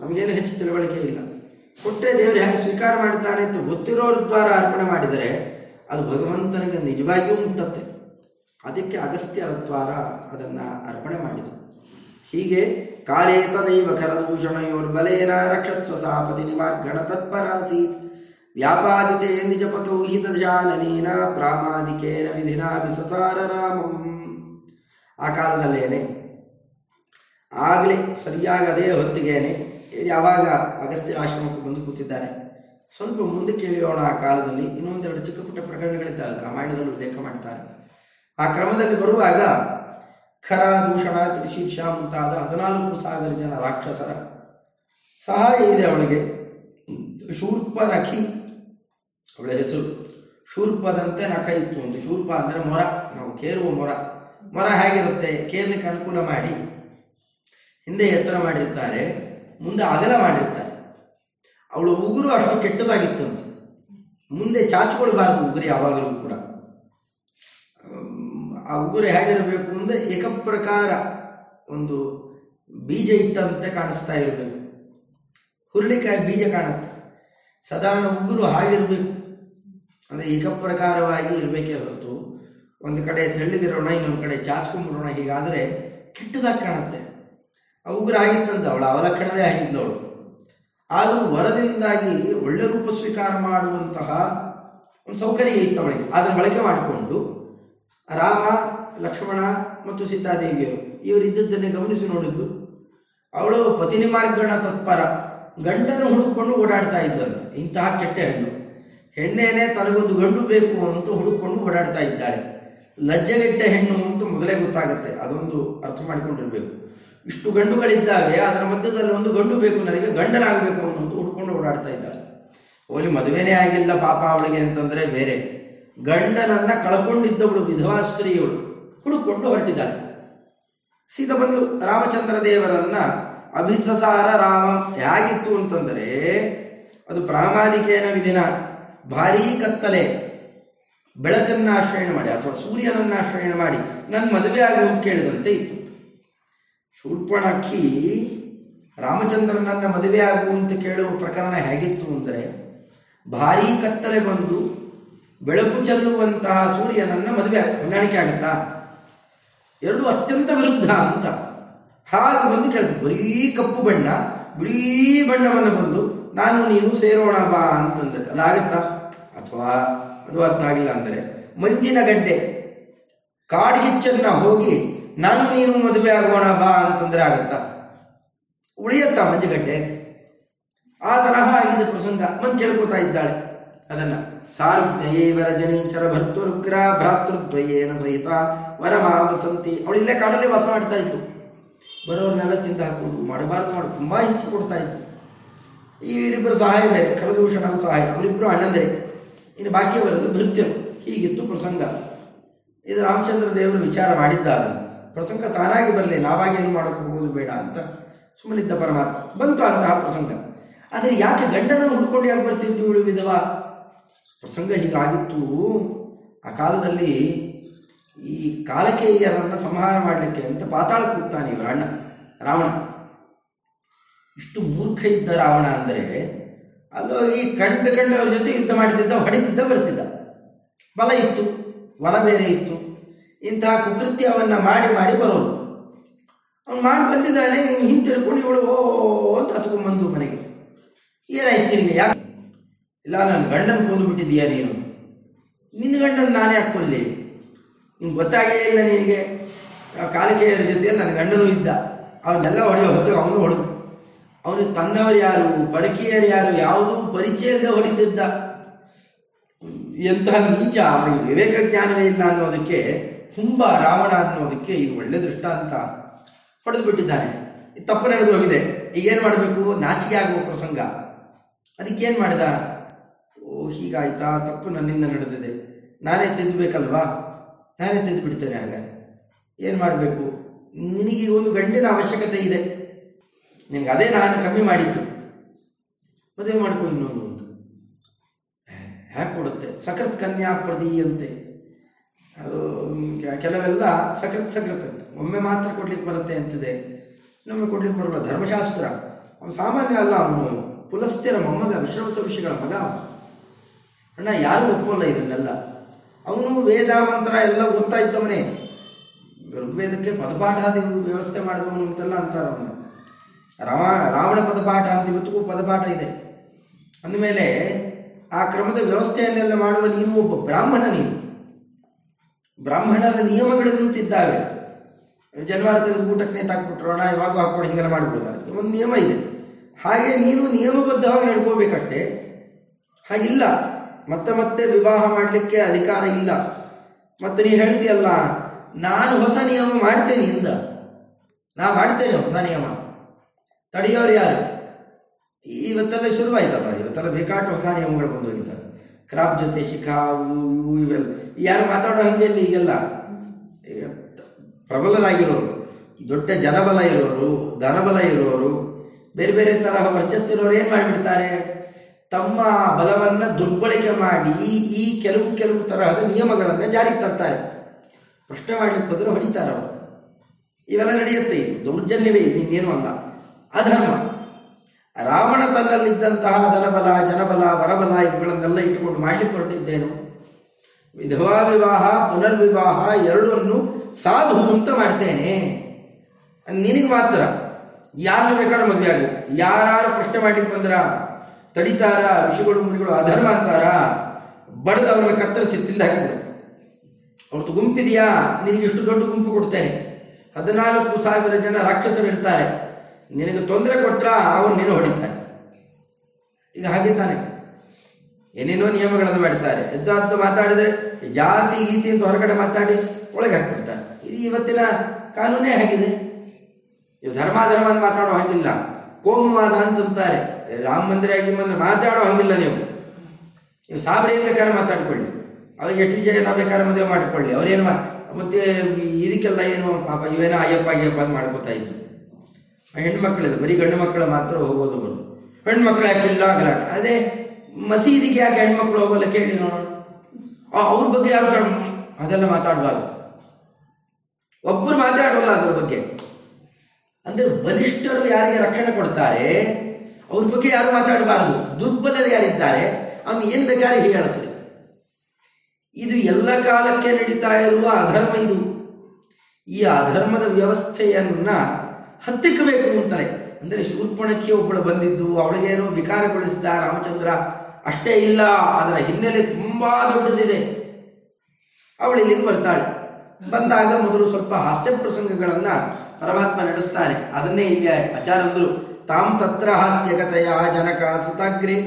ನಮಗೇನು ಹೆಚ್ಚು ತಿಳುವಳಿಕೆ ಇಲ್ಲ. ಕೊಟ್ಟರೆ ದೇವರು ಹೇಗೆ ಸ್ವೀಕಾರ ಮಾಡ್ತಾನೆ ಅಂತ ಗೊತ್ತಿರೋರ ದ್ವಾರ ಅರ್ಪಣೆ ಮಾಡಿದರೆ ಅದು ಭಗವಂತನಿಗೆ ನಿಜವಾಗಿಯೂ ಮುಟ್ಟತ್ತೆ. ಅದಕ್ಕೆ ಅಗಸ್ತ್ಯರ ದ್ವಾರ ಅದನ್ನು ಅರ್ಪಣೆ ಮಾಡಿದರು. ಹೀಗೆ ಕಾಲೇ ತದೈವ ಖರದೂಷಣಯೋರ್ಬಲೇನ ರಕ್ಷಸ್ವ ಸಾಪತಿ ನಿಮಾರ್ಗಣ ತತ್ಪರಾಸೀತ್ ವ್ಯಾಪಾದಿತೆ ನಿಜಪತೋ ಹಿ ದಶಾನನೇನ ಪ್ರಾಮಾದಿಕೇನ ವಿಧಿನಾ ಬಿಸಸಾರ ರಾಮಂ ಆ ಕಾಲದಲ್ಲೇನೆ ಆಗಲೇ ಸರಿಯಾಗಿ ಅದೇ ಹೊತ್ತಿಗೇನೆ ಯಾವಾಗ ಅಗಸ್ತ್ಯ ಆಶ್ರಮಕ್ಕೆ ಬಂದು ಕೂತಿದ್ದಾರೆ? ಸ್ವಲ್ಪ ಮುಂದೆ ಇಳಿಯೋಣ ಆ ಕಾಲದಲ್ಲಿ. ಇನ್ನೊಂದೆರಡು ಚಿಕ್ಕ ಪುಟ್ಟ ಪ್ರಕರಣಗಳಿದ್ದಾವೆ. ರಾಮಾಯಣದಲ್ಲಿ ಉಲ್ಲೇಖ ಮಾಡ್ತಾರೆ. ಆ ಕ್ರಮದಲ್ಲಿ ಬರುವಾಗ ಖರ ದೂಷಣ ತ್ರಿಶೀರ್ಷ ಮುಂತಾದ ಹದಿನಾಲ್ಕು ಸಾವಿರ ಜನ ರಾಕ್ಷಸರ ಸಹಾಯ ಇದೆ ಅವಳಿಗೆ. ಶೂರ್ಪ ನಖಿ ಅವಳ ಹೆಸರು. ಶೂರ್ಪದಂತೆ ನಖ ಇತ್ತು ಒಂದು. ಶೂರ್ಪ ಅಂದರೆ ಮೊರ. ನಾವು ಕೇರುವ ಮೊರ. ಮೊರ ಹೇಗಿರುತ್ತೆ? ಕೇರ್ಲಿಕ್ಕೆ ಅನುಕೂಲ ಮಾಡಿ. ಹಿಂದೆ ಎತ್ತರ ಮಾಡಿರ್ತಾರೆ. ಮುಂದೆ ಅಗಲ ಮಾಡಿರ್ತಾರೆ. ಅವಳು ಉಗುರು ಅಷ್ಟು ಕೆಟ್ಟದಾಗಿತ್ತಂತೆ. ಮುಂದೆ ಚಾಚಿಕೊಳ್ಬಾರ್ದು ಉಗುರು ಯಾವಾಗಲೂ ಕೂಡ. ಆ ಉಗುರು ಹೇಗಿರಬೇಕು ಅಂದರೆ ಏಕಪ್ರಕಾರ ಒಂದು ಬೀಜ ಇಟ್ಟಂತೆ ಕಾಣಿಸ್ತಾ ಇರಬೇಕು. ಹುರುಳಿಕಾಯಿ ಬೀಜ ಕಾಣುತ್ತೆ. ಸಾಧಾರಣ ಉಗುರು ಹಾಗಿರಬೇಕು. ಅಂದರೆ ಏಕಪ್ರಕಾರವಾಗಿ ಇರಬೇಕೇ ಹೊರತು ಒಂದು ಕಡೆ ತೆಳ್ಳಗಿರೋಣ ಇನ್ನೊಂದು ಕಡೆ ಚಾಚ್ಕೊಂಡ್ಬಿಡೋಣ ಹೀಗಾದರೆ ಕೆಟ್ಟದಾಗಿ ಕಾಣುತ್ತೆ. ಆ ಉಗುರು ಆಗಿತ್ತಂತ ಅವಳು ಅವಲಕ್ಷಣವೇ ಆಗಿದ್ಲು ಅವಳು. ಆದರೂ ವರದಿಂದಾಗಿ ಒಳ್ಳೆ ರೂಪ ಸ್ವೀಕಾರ ಮಾಡುವಂತಹ ಒಂದು ಸೌಕರ್ಯ ಇತ್ತು ಅವಳಿಗೆ. ಅದನ್ನು ಬಳಕೆ ಮಾಡಿಕೊಂಡು ರಾಮ, ಲಕ್ಷ್ಮಣ ಮತ್ತು ಸೀತಾದೇವಿಯರು ಇವರಿದ್ದದ್ದನ್ನೇ ಗಮನಿಸಿ ನೋಡಿದ್ದು ಅವಳು ಪತಿನಿ ಮಾರ್ಗಣ ತತ್ಪರ ಗಂಡನ್ನು ಹುಡುಕೊಂಡು ಓಡಾಡ್ತಾ ಇದ್ದಂತೆ ಇಂತಹ ಕೆಟ್ಟ ಹೆಣ್ಣು. ಹೆಣ್ಣೇನೆ ತನಗೊಂದು ಗಂಡು ಬೇಕು ಅಂತ ಹುಡುಕೊಂಡು ಓಡಾಡ್ತಾ ಇದ್ದಾಳೆ. ಲಜ್ಜೆಗೆಟ್ಟ ಹೆಣ್ಣು ಅಂತ ಮೊದಲೇ ಗೊತ್ತಾಗುತ್ತೆ. ಅದೊಂದು ಅರ್ಥ ಮಾಡಿಕೊಂಡಿರಬೇಕು. ಇಷ್ಟು ಗಂಡುಗಳಿದ್ದಾವೆ, ಅದರ ಮಧ್ಯದಲ್ಲಿ ಒಂದು ಗಂಡು ಬೇಕು, ನನಗೆ ಗಂಡನಾಗಬೇಕು ಅನ್ನೋದು ಹುಡ್ಕೊಂಡು ಓಡಾಡ್ತಾ ಇದ್ದಾಳೆ. ಓಲಿ ಮದುವೆನೇ ಆಗಿಲ್ಲ ಪಾಪ ಅವಳಿಗೆ ಅಂತಂದ್ರೆ ಬೇರೆ. ಗಂಡನನ್ನ ಕಳ್ಕೊಂಡಿದ್ದವಳು ವಿಧವಾ ಸ್ತ್ರೀಯವಳು ಹುಡುಕೊಂಡು ಹೊರಟಿದ್ದಾಳೆ. ಸೀತಾ ಬಂದು ರಾಮಚಂದ್ರ ದೇವರನ್ನ ಅಭಿಸಸಾರ ರಾಮ ಹೇಗಿತ್ತು ಅಂತಂದರೆ, ಅದು ಪ್ರಾಮಾದಿಕೇನ ವಿಧಿನ, ಭಾರೀ ಕತ್ತಲೆ, ಬೆಳಕನ್ನ ಆಶ್ರಯಣ ಮಾಡಿ ಅಥವಾ ಸೂರ್ಯನನ್ನ ಆಶ್ರಯಣ ಮಾಡಿ ನನ್ನ ಮದುವೆ ಆಗುವಂತ ಕೇಳಿದಂತೆ ಇತ್ತು. ಶೂರ್ಪಣಕ್ಕಿ ರಾಮಚಂದ್ರನನ್ನ ಮದುವೆ ಆಗುವಂತ ಕೇಳುವ ಪ್ರಕರಣ ಹೇಗಿತ್ತು ಅಂದರೆ, ಭಾರೀ ಕತ್ತಲೆ ಬಂದು ಬೆಳಕು ಚೆಲ್ಲುವಂತಹ ಸೂರ್ಯನನ್ನ ಮದುವೆ ಹೊಂದಾಣಿಕೆ ಆಗುತ್ತಾ? ಎರಡು ಅತ್ಯಂತ ವಿರುದ್ಧ ಅಂತ. ಹಾಗೆ ಬಂದು ಕೇಳಿದ್ರು ಬರೀ ಕಪ್ಪು ಬಣ್ಣ, ಬಿಳಿ ಬಣ್ಣವನ್ನು ಬಂದು, ನಾನು ನೀನು ಸೇರೋಣ ಬಾ ಅಂತಂದ್ರೆ ಅದಾಗತ್ತಾ? ಅಥವಾ ಅದು ಅರ್ಥ ಆಗಿಲ್ಲ ಅಂದರೆ, ಮಂಜಿನ ಗಡ್ಡೆ, ಕಾಡ್ಗಿಚ್ಚನ್ನ ಹೋಗಿ, ನಾನು ನೀನು ಮದುವೆ ಆಗೋಣ ಬಾ ಅಂತಂದ್ರೆ ಆಗತ್ತಾ? ಉಳಿಯತ್ತ ಮಂಜುಗಡ್ಡೆ ಆ ತರಹ ಆಗಿದೆ ಪ್ರಸಂಗ. ಮಂದು ಕೇಳ್ಕೊತಾ ಇದ್ದಾಳೆ ಅದನ್ನ. ಸಾರ್ವಜ್ಞಯೇವ ರಜನೀಚರ ಭರ್ತೃಗ್ರ ಭ್ರಾತೃದ್ವಯೇನ ಸಹಿತ ವನಮಾವಸಂತಿ. ಅವಳು ಇಲ್ಲೇ ಕಾಡಲ್ಲೇ ವಾಸ ಮಾಡ್ತಾ ಇತ್ತು ಬರೋರ್ನೆಲ್ಲ ಚಿಂತ ಹಾಕೊಂಡು ಮಾಡಬಾರ್ದು ಮಾಡಿ, ತುಂಬ ಹಿಂಸೆ ಕೊಡ್ತಾ ಇತ್ತು ಇವರಿಬ್ಬರು ಸಹಾಯ ಬೇರೆ ಕರದೂಷಣ ಸಹಾಯ ಅವರಿಬ್ಬರು ಅಣ್ಣಂದರೆ. ಇನ್ನು ಬಾಕಿಯವರೆಲ್ಲ ಭೃತ್ಯರು. ಹೀಗಿತ್ತು ಪ್ರಸಂಗ. ಇದು ರಾಮಚಂದ್ರ ದೇವರು ವಿಚಾರ ಮಾಡಿದ್ದಾರೆ ಪ್ರಸಂಗ ತಾನಾಗಿ ಬರಲಿ, ನಾವಾಗಿ ಏನು ಮಾಡೋಕ್ಕೆ ಹೋಗೋದು ಬೇಡ ಅಂತ ಸುಮ್ಮನಿದ್ದ ಪರಮಾತ್ಮ. ಬಂತು ಅಂತಹ ಪ್ರಸಂಗ. ಆದರೆ ಯಾಕೆ ಗಂಡನನ್ನು ಹುಡ್ಕೊಂಡು ಯಾಕೆ ಬರ್ತಿದ್ದು ಇವಳು ವಿಧವ? ಪ್ರಸಂಗ ಹೀಗಾಗಿತ್ತು ಆ ಕಾಲದಲ್ಲಿ ಈ ಕಾಲಕೇಯರನ್ನು ಸಂಹಾರ ಮಾಡಲಿಕ್ಕೆ ಅಂತ ಪಾತಾಳಕ್ಕೆ ಹೋಗ್ತಾನೆ ಇವರ ಅಣ್ಣ, ರಾವಣ. ಇಷ್ಟು ಮೂರ್ಖ ಇದ್ದ ರಾವಣ ಅಂದರೆ ಅಲ್ಲೋಗಿ ಕಂಡು ಕಂಡವ್ರ ಜೊತೆ ಯುದ್ಧ ಮಾಡ್ತಿದ್ದ, ಹೊಡಿತಿದ್ದ, ಬರ್ತಿದ್ದ. ಬಲ ಇತ್ತು, ಬಲ ಬೇರೆ ಇತ್ತು. ಇಂತಹ ಕುಕೃತ್ಯವನ್ನು ಮಾಡಿ ಮಾಡಿ ಬರೋದು. ಅವನು ಮಾಡಿ ಬಂದಿದ್ದಾನೆ ಹಿಂತಿಳ್ಕೊಂಡು ಇವಳು ಓ ಅಂತ ಹತ್ಕೊಂಡ್ಬಂದು ಮನೆಗೆ. ಏನಾಯ್ತು ನಿಮಗೆ ಯಾಕೆ ಇಲ್ಲ ನನ್ನ ಗಂಡನ ಕೊಂದು ಬಿಟ್ಟಿದ್ದೀಯಾ ನೀನು? ನಿನ್ನ ಗಂಡನ ನಾನೇ ಹಾಕೊಳ್ಳಿ ನಿಮ್ಗೆ ಗೊತ್ತಾಗೇ ಇಲ್ಲ ನಿನಗೆ? ಆ ಕಾಲಿಕೆಯರ ಜೊತೆ ನನ್ನ ಗಂಡನೂ ಇದ್ದ. ಅವನ್ನೆಲ್ಲ ಹೊಡೆಯೋ ಹೊತ್ತು ಅವನು ಹೊಡೆದು ಅವನು ತನ್ನವರು ಯಾರು, ಪರಕೀಯರು ಯಾರು, ಯಾವುದೂ ಪರಿಚಯದ ಹೊಡಿತಿದ್ದ. ಎಂತಹ ನೀಚ, ಅವನಿಗೆ ವಿವೇಕ ಜ್ಞಾನವೇ ಇಲ್ಲ ಅನ್ನೋದಕ್ಕೆ, ಹುಂಬ ರಾವಣ ಅನ್ನೋದಕ್ಕೆ ಇದು ಒಳ್ಳೆ ದೃಷ್ಟಾಂತ ಪಡೆದು ಬಿಟ್ಟಿದ್ದಾನೆ. ತಪ್ಪು ನಡೆದು ಹೋಗಿದೆ. ಈಗೇನು ಮಾಡಬೇಕು? ನಾಚಿಕೆ ಆಗುವ ಪ್ರಸಂಗ. ಅದಕ್ಕೇನು ಮಾಡಿದ? ಹೀಗಾಯ್ತಾ ತಪ್ಪು ನನ್ನಿಂದ ನಡೆದಿದೆ. ನಾನೇ ತಿದ್ದಬೇಕಲ್ವಾ? ನಾನೇ ತಿದ್ದು ಬಿಡ್ತೇನೆ ಆಗ ಏನು ಮಾಡಬೇಕು? ನಿನಗೆ ಒಂದು ಗಂಡಿನ ಅವಶ್ಯಕತೆ ಇದೆ. ನಿನಗೆ ಅದೇ ನಾನು ಕಮ್ಮಿ ಮಾಡಿದ್ದು. ಮದುವೆ ಮಾಡ್ಕೊ ಇನ್ನೊಂದು ಒಂದು ಹ್ಯಾಕ್ ಕೊಡುತ್ತೆ. ಸಕೃತ್ ಕನ್ಯಾ ಪ್ರದೀಯಂತೆ ಅದು ಕೆಲವೆಲ್ಲ ಸಕೃತ್ ಸಕೃತ್ ಅಂತ. ಒಮ್ಮೆ ಮಾತ್ರ ಕೊಡ್ಲಿಕ್ಕೆ ಬರುತ್ತೆ ಅಂತಿದೆ. ಇನ್ನೊಮ್ಮೆ ಕೊಡ್ಲಿಕ್ಕೆ ಬರಲ್ಲ. ಧರ್ಮಶಾಸ್ತ್ರ. ಅವನು ಸಾಮಾನ್ಯ ಅಲ್ಲ ಅವನು. ಪುಲಸ್ತ್ಯರ ಮೊಮ್ಮಗ ವಿಶ್ರವಸ ವಿಷಯಗಳ ಮಗ. ಅಣ್ಣ, ಯಾರು ಒಪ್ಪಲ್ಲ ಇದನ್ನೆಲ್ಲ. ಅವನು ವೇದ ಮಂತ್ರ ಎಲ್ಲ ಓದ್ತಾ ಇದ್ದವನೇ. ಋಗ್ವೇದಕ್ಕೆ ಪದಪಾಠಾದಿ ವ್ಯವಸ್ಥೆ ಮಾಡಿದವನು ಅಂತೆಲ್ಲ ಅಂತಾರೆ ಅವನು. ರಾಮ, ರಾವಣ ಪದಪಾಠ ಅಂತ ಇವತ್ತಿಗೂ ಪದಪಾಠ ಇದೆ. ಅಂದಮೇಲೆ ಆ ಕ್ರಮದ ವ್ಯವಸ್ಥೆಯನ್ನೆಲ್ಲ ಮಾಡುವ ನೀನು ಒಬ್ಬ ಬ್ರಾಹ್ಮಣ ನೀನು. ಬ್ರಾಹ್ಮಣರ ನಿಯಮಗಳು ನಿಂತಿದ್ದಾವೆ. ಜನವಾರ ತೆಗೆದು ಊಟಕ್ಕೆ ನೇತಾಕ್ಬಿಟ್ರು ಹಣ ಯಾವಾಗ ಹಾಕ್ಕೊಂಡು ಹಿಂಗೆಲ್ಲ ಮಾಡ್ಬೋದ ಒಂದು ನಿಯಮ ಇದೆ. ಹಾಗೆ ನೀನು ನಿಯಮಬದ್ಧವಾಗಿ ನಡ್ಕೋಬೇಕಷ್ಟೇ. ಹಾಗಿಲ್ಲ. ಮತ್ತೆ ಮತ್ತೆ ವಿವಾಹ ಮಾಡಲಿಕ್ಕೆ ಅಧಿಕಾರ ಇಲ್ಲ. ಮತ್ತೆ ನೀ ಹೇಳ್ತೀಯಲ್ಲ, ನಾನು ಹೊಸ ನಿಯಮ ಮಾಡ್ತೇನೆ ಹಿಂದ. ನಾ ಮಾಡ್ತೇನೆ ಹೊಸ ನಿಯಮ. ತಡೆಯೋರು ಯಾರು? ಇವತ್ತೆಲ್ಲ ಶುರುವಾಯ್ತಲ್ಲ, ಇವತ್ತೆಲ್ಲ ಬೇಕಾಟ ಹೊಸ ನಿಯಮಗಳು ಬಂದು ಹೋಗಿದ್ದಾರೆ ಕ್ರಾಪ್ ಜೊತೆ ಶಿಖಾ ಇವು, ಇವೆಲ್ಲ. ಯಾರು ಮಾತಾಡೋ ಹಂಗೆ ಇಲ್ಲಿ ಈಗೆಲ್ಲ? ಈಗ ಪ್ರಬಲರಾಗಿರೋರು, ದೊಡ್ಡ ಜನಬಲ ಇರೋರು, ಧನಬಲ ಇರೋರು, ಬೇರೆ ಬೇರೆ ತರಹ ವರ್ಚಸ್ಸಿರೋರು ಏನು ಮಾಡಿಬಿಡ್ತಾರೆ? ತಮ್ಮ ಬಲವನ್ನು ದುರ್ಬಳಕೆ ಮಾಡಿ ಈ ಕೆಲವು ಕೆಲವು ತರಹದ ನಿಯಮಗಳನ್ನು ಜಾರಿಗೆ ತರ್ತಾರೆ. ಪ್ರಶ್ನೆ ಮಾಡ್ಲಿಕ್ಕೆ ಹೋದ್ರೆ ಹೊಡಿತಾರೆ ಅವರು. ಇವೆಲ್ಲ ನಡೆಯುತ್ತೆ ಇದು. ದೌರ್ಜನ್ಯವೇ ಇನ್ನೇನು ಅಲ್ಲ. ಅಧರ್ಮ. ರಾವಣ ತನ್ನಲ್ಲಿದ್ದಂತಹ ಧನಬಲ, ಜನಬಲ, ವರಬಲ ಇವುಗಳನ್ನೆಲ್ಲ ಇಟ್ಟುಕೊಂಡು ಮಾಡ್ಲಿಕ್ಕೆ ಹೊರಟಿದ್ದೇನು? ವಿಧವಾ ವಿವಾಹ ಪುನರ್ವಿವಾಹ ಎರಡನ್ನು ಸಾಧು ಅಂತ ಮಾಡ್ತೇನೆ. ನಿನಗೆ ಮಾತ್ರ. ಯಾರನ್ನು ಬೇಕಾದ್ರೂ ಮದುವೆ ಆಗು ಯಾರು ಪ್ರಶ್ನೆ ಮಾಡ್ಲಿಕ್ಕೆ ಬಂದ್ರ? ತಡಿತಾರ, ಋಷಿಗಳು, ಮುನಿಗಳು, ಅಧರ್ಮ ಅಂತಾರ, ಬಡದ ಅವ್ರನ್ನ ಕತ್ತರಿಸಿ ಬಿಡುತ್ತೆ ಅವ್ರದ್ದು ಗುಂಪಿದೆಯಾ ನಿನಗೆ ಎಷ್ಟು ದೊಡ್ಡ ಗುಂಪು ಕೊಡ್ತೇನೆ. ಹದಿನಾಲ್ಕು ಸಾವಿರ ಜನ ರಾಕ್ಷಸರು ಇರ್ತಾರೆ. ನಿನಗೆ ತೊಂದರೆ ಕೊಟ್ರ ಅವನು ನೀನು ಹೊಡಿತಾನೆ. ಈಗ ಹಾಗೆ ತಾನೆ. ಏನೇನೋ ನಿಯಮಗಳನ್ನು ಮಾಡ್ತಾರೆ. ಎದ್ದಾದ್ದು ಮಾತಾಡಿದರೆ ಜಾತಿ, ಗೀತಿ ಅಂತ ಹೊರಗಡೆ ಮಾತಾಡಿ ಒಳಗೆ ಹಾಕ್ಬಿಡ್ತಾರೆ. ಇದು ಇವತ್ತಿನ ಕಾನೂನೇ ಆಗಿದೆ. ಇವು ಧರ್ಮ ಧರ್ಮ ಅಂತ ಮಾತಾಡೋ ಹಾಗಿಲ್ಲ. ಕೋಮುವಾದ ಅಂತಂತಾರೆ ರಾಮ ಮಂದಿರ ಆಗಿ ಮಂದಿರ ಮಾತಾಡೋ ಹಂಗಿಲ್ಲ ನೀವು. ನೀವು ಏನ್ ಬೇಕಾದ್ರೆ ಮಾತಾಡ್ಕೊಳ್ಳಿ. ಅವ್ರಿಗೆ ಎಷ್ಟು ಜನ ಬೇಕಾದ್ರೆ ಮದುವೆ ಮಾಡಿಕೊಳ್ಳಿ. ಅವ್ರೇನು ಮತ್ತೆ ಇದಕ್ಕೆಲ್ಲ ಏನು ಪಾಪ, ಇವೇನೋ ಅಯ್ಯಪ್ಪ ಅಯ್ಯಪ್ಪ ಅಂತ ಮಾಡ್ಕೋತಾ ಇದ್ದು ಆ ಹೆಣ್ಮಕ್ಳಿದೆ, ಬರೀ ಗಂಡು ಮಕ್ಕಳು ಮಾತ್ರ ಹೋಗೋದು ಬರೋದು ಹೆಣ್ಮಕ್ಳು ಇಲ್ಲ? ಗಲಾಟೆ ಅದೇ ಮಸೀದಿಗೆ ಯಾಕೆ ಹೆಣ್ಮಕ್ಳು ಹೋಗಲ್ಲ ಕೇಳಿ ನೋಡೋಣ. ಅವ್ರ ಬಗ್ಗೆ ಯಾರು ಅದೆಲ್ಲ ಮಾತಾಡಬಾರ್ದು. ಒಬ್ಬರು ಮಾತಾಡೋಲ್ಲ ಅದ್ರ ಬಗ್ಗೆ. ಅಂದ್ರೆ ಬಲಿಷ್ಠರು ಯಾರಿಗೆ ರಕ್ಷಣೆ ಕೊಡ್ತಾರೆ? ಅವ್ರ ಬಗ್ಗೆ ಯಾರು ಮಾತಾಡಬಾರದು? ದುರ್ಬಲರು ಯಾರಿದ್ದಾರೆ? ಅವನು ಏನ್ ಬೇಕಾದ್ರೆ ಹೇಳಿಸ್ರಿ ಇದು ಎಲ್ಲ ಕಾಲಕ್ಕೆ ನಡೀತಾ ಇರುವ ಅಧರ್ಮ ಇದು. ಈ ಅಧರ್ಮದ ವ್ಯವಸ್ಥೆಯನ್ನ ಹತ್ತಿಕ್ಕಬೇಕು ಅಂತಾರೆ. ಅಂದರೆ ಶೂರ್ಪಣಕ್ಕೆ ಒಬ್ಬಳು ಬಂದಿದ್ದು ಅವಳಿಗೇನೋ ವಿಕಾರಗೊಳಿಸಿದ ರಾಮಚಂದ್ರ. ಅಷ್ಟೇ ಇಲ್ಲ, ಅದರ ಹಿನ್ನೆಲೆ ತುಂಬಾ ದೊಡ್ಡದಿದೆ. ಅವಳು ಇಲ್ಲಿಗೆ ಬರ್ತಾಳೆ. ಬಂದಾಗ ಮೊದಲು ಸ್ವಲ್ಪ ಹಾಸ್ಯ ಪ್ರಸಂಗಗಳನ್ನ ಪರಮಾತ್ಮ ನಡೆಸ್ತಾರೆ. ಅದನ್ನೇ ಇಲ್ಲಿ ಆಚಾರ್ಯಂದ್ರು ತಾಮ್ ತತ್ರ ಹಾಸ್ಯಕತೆಯ ಜನಕ ಸುತಾಗ್ರೆ.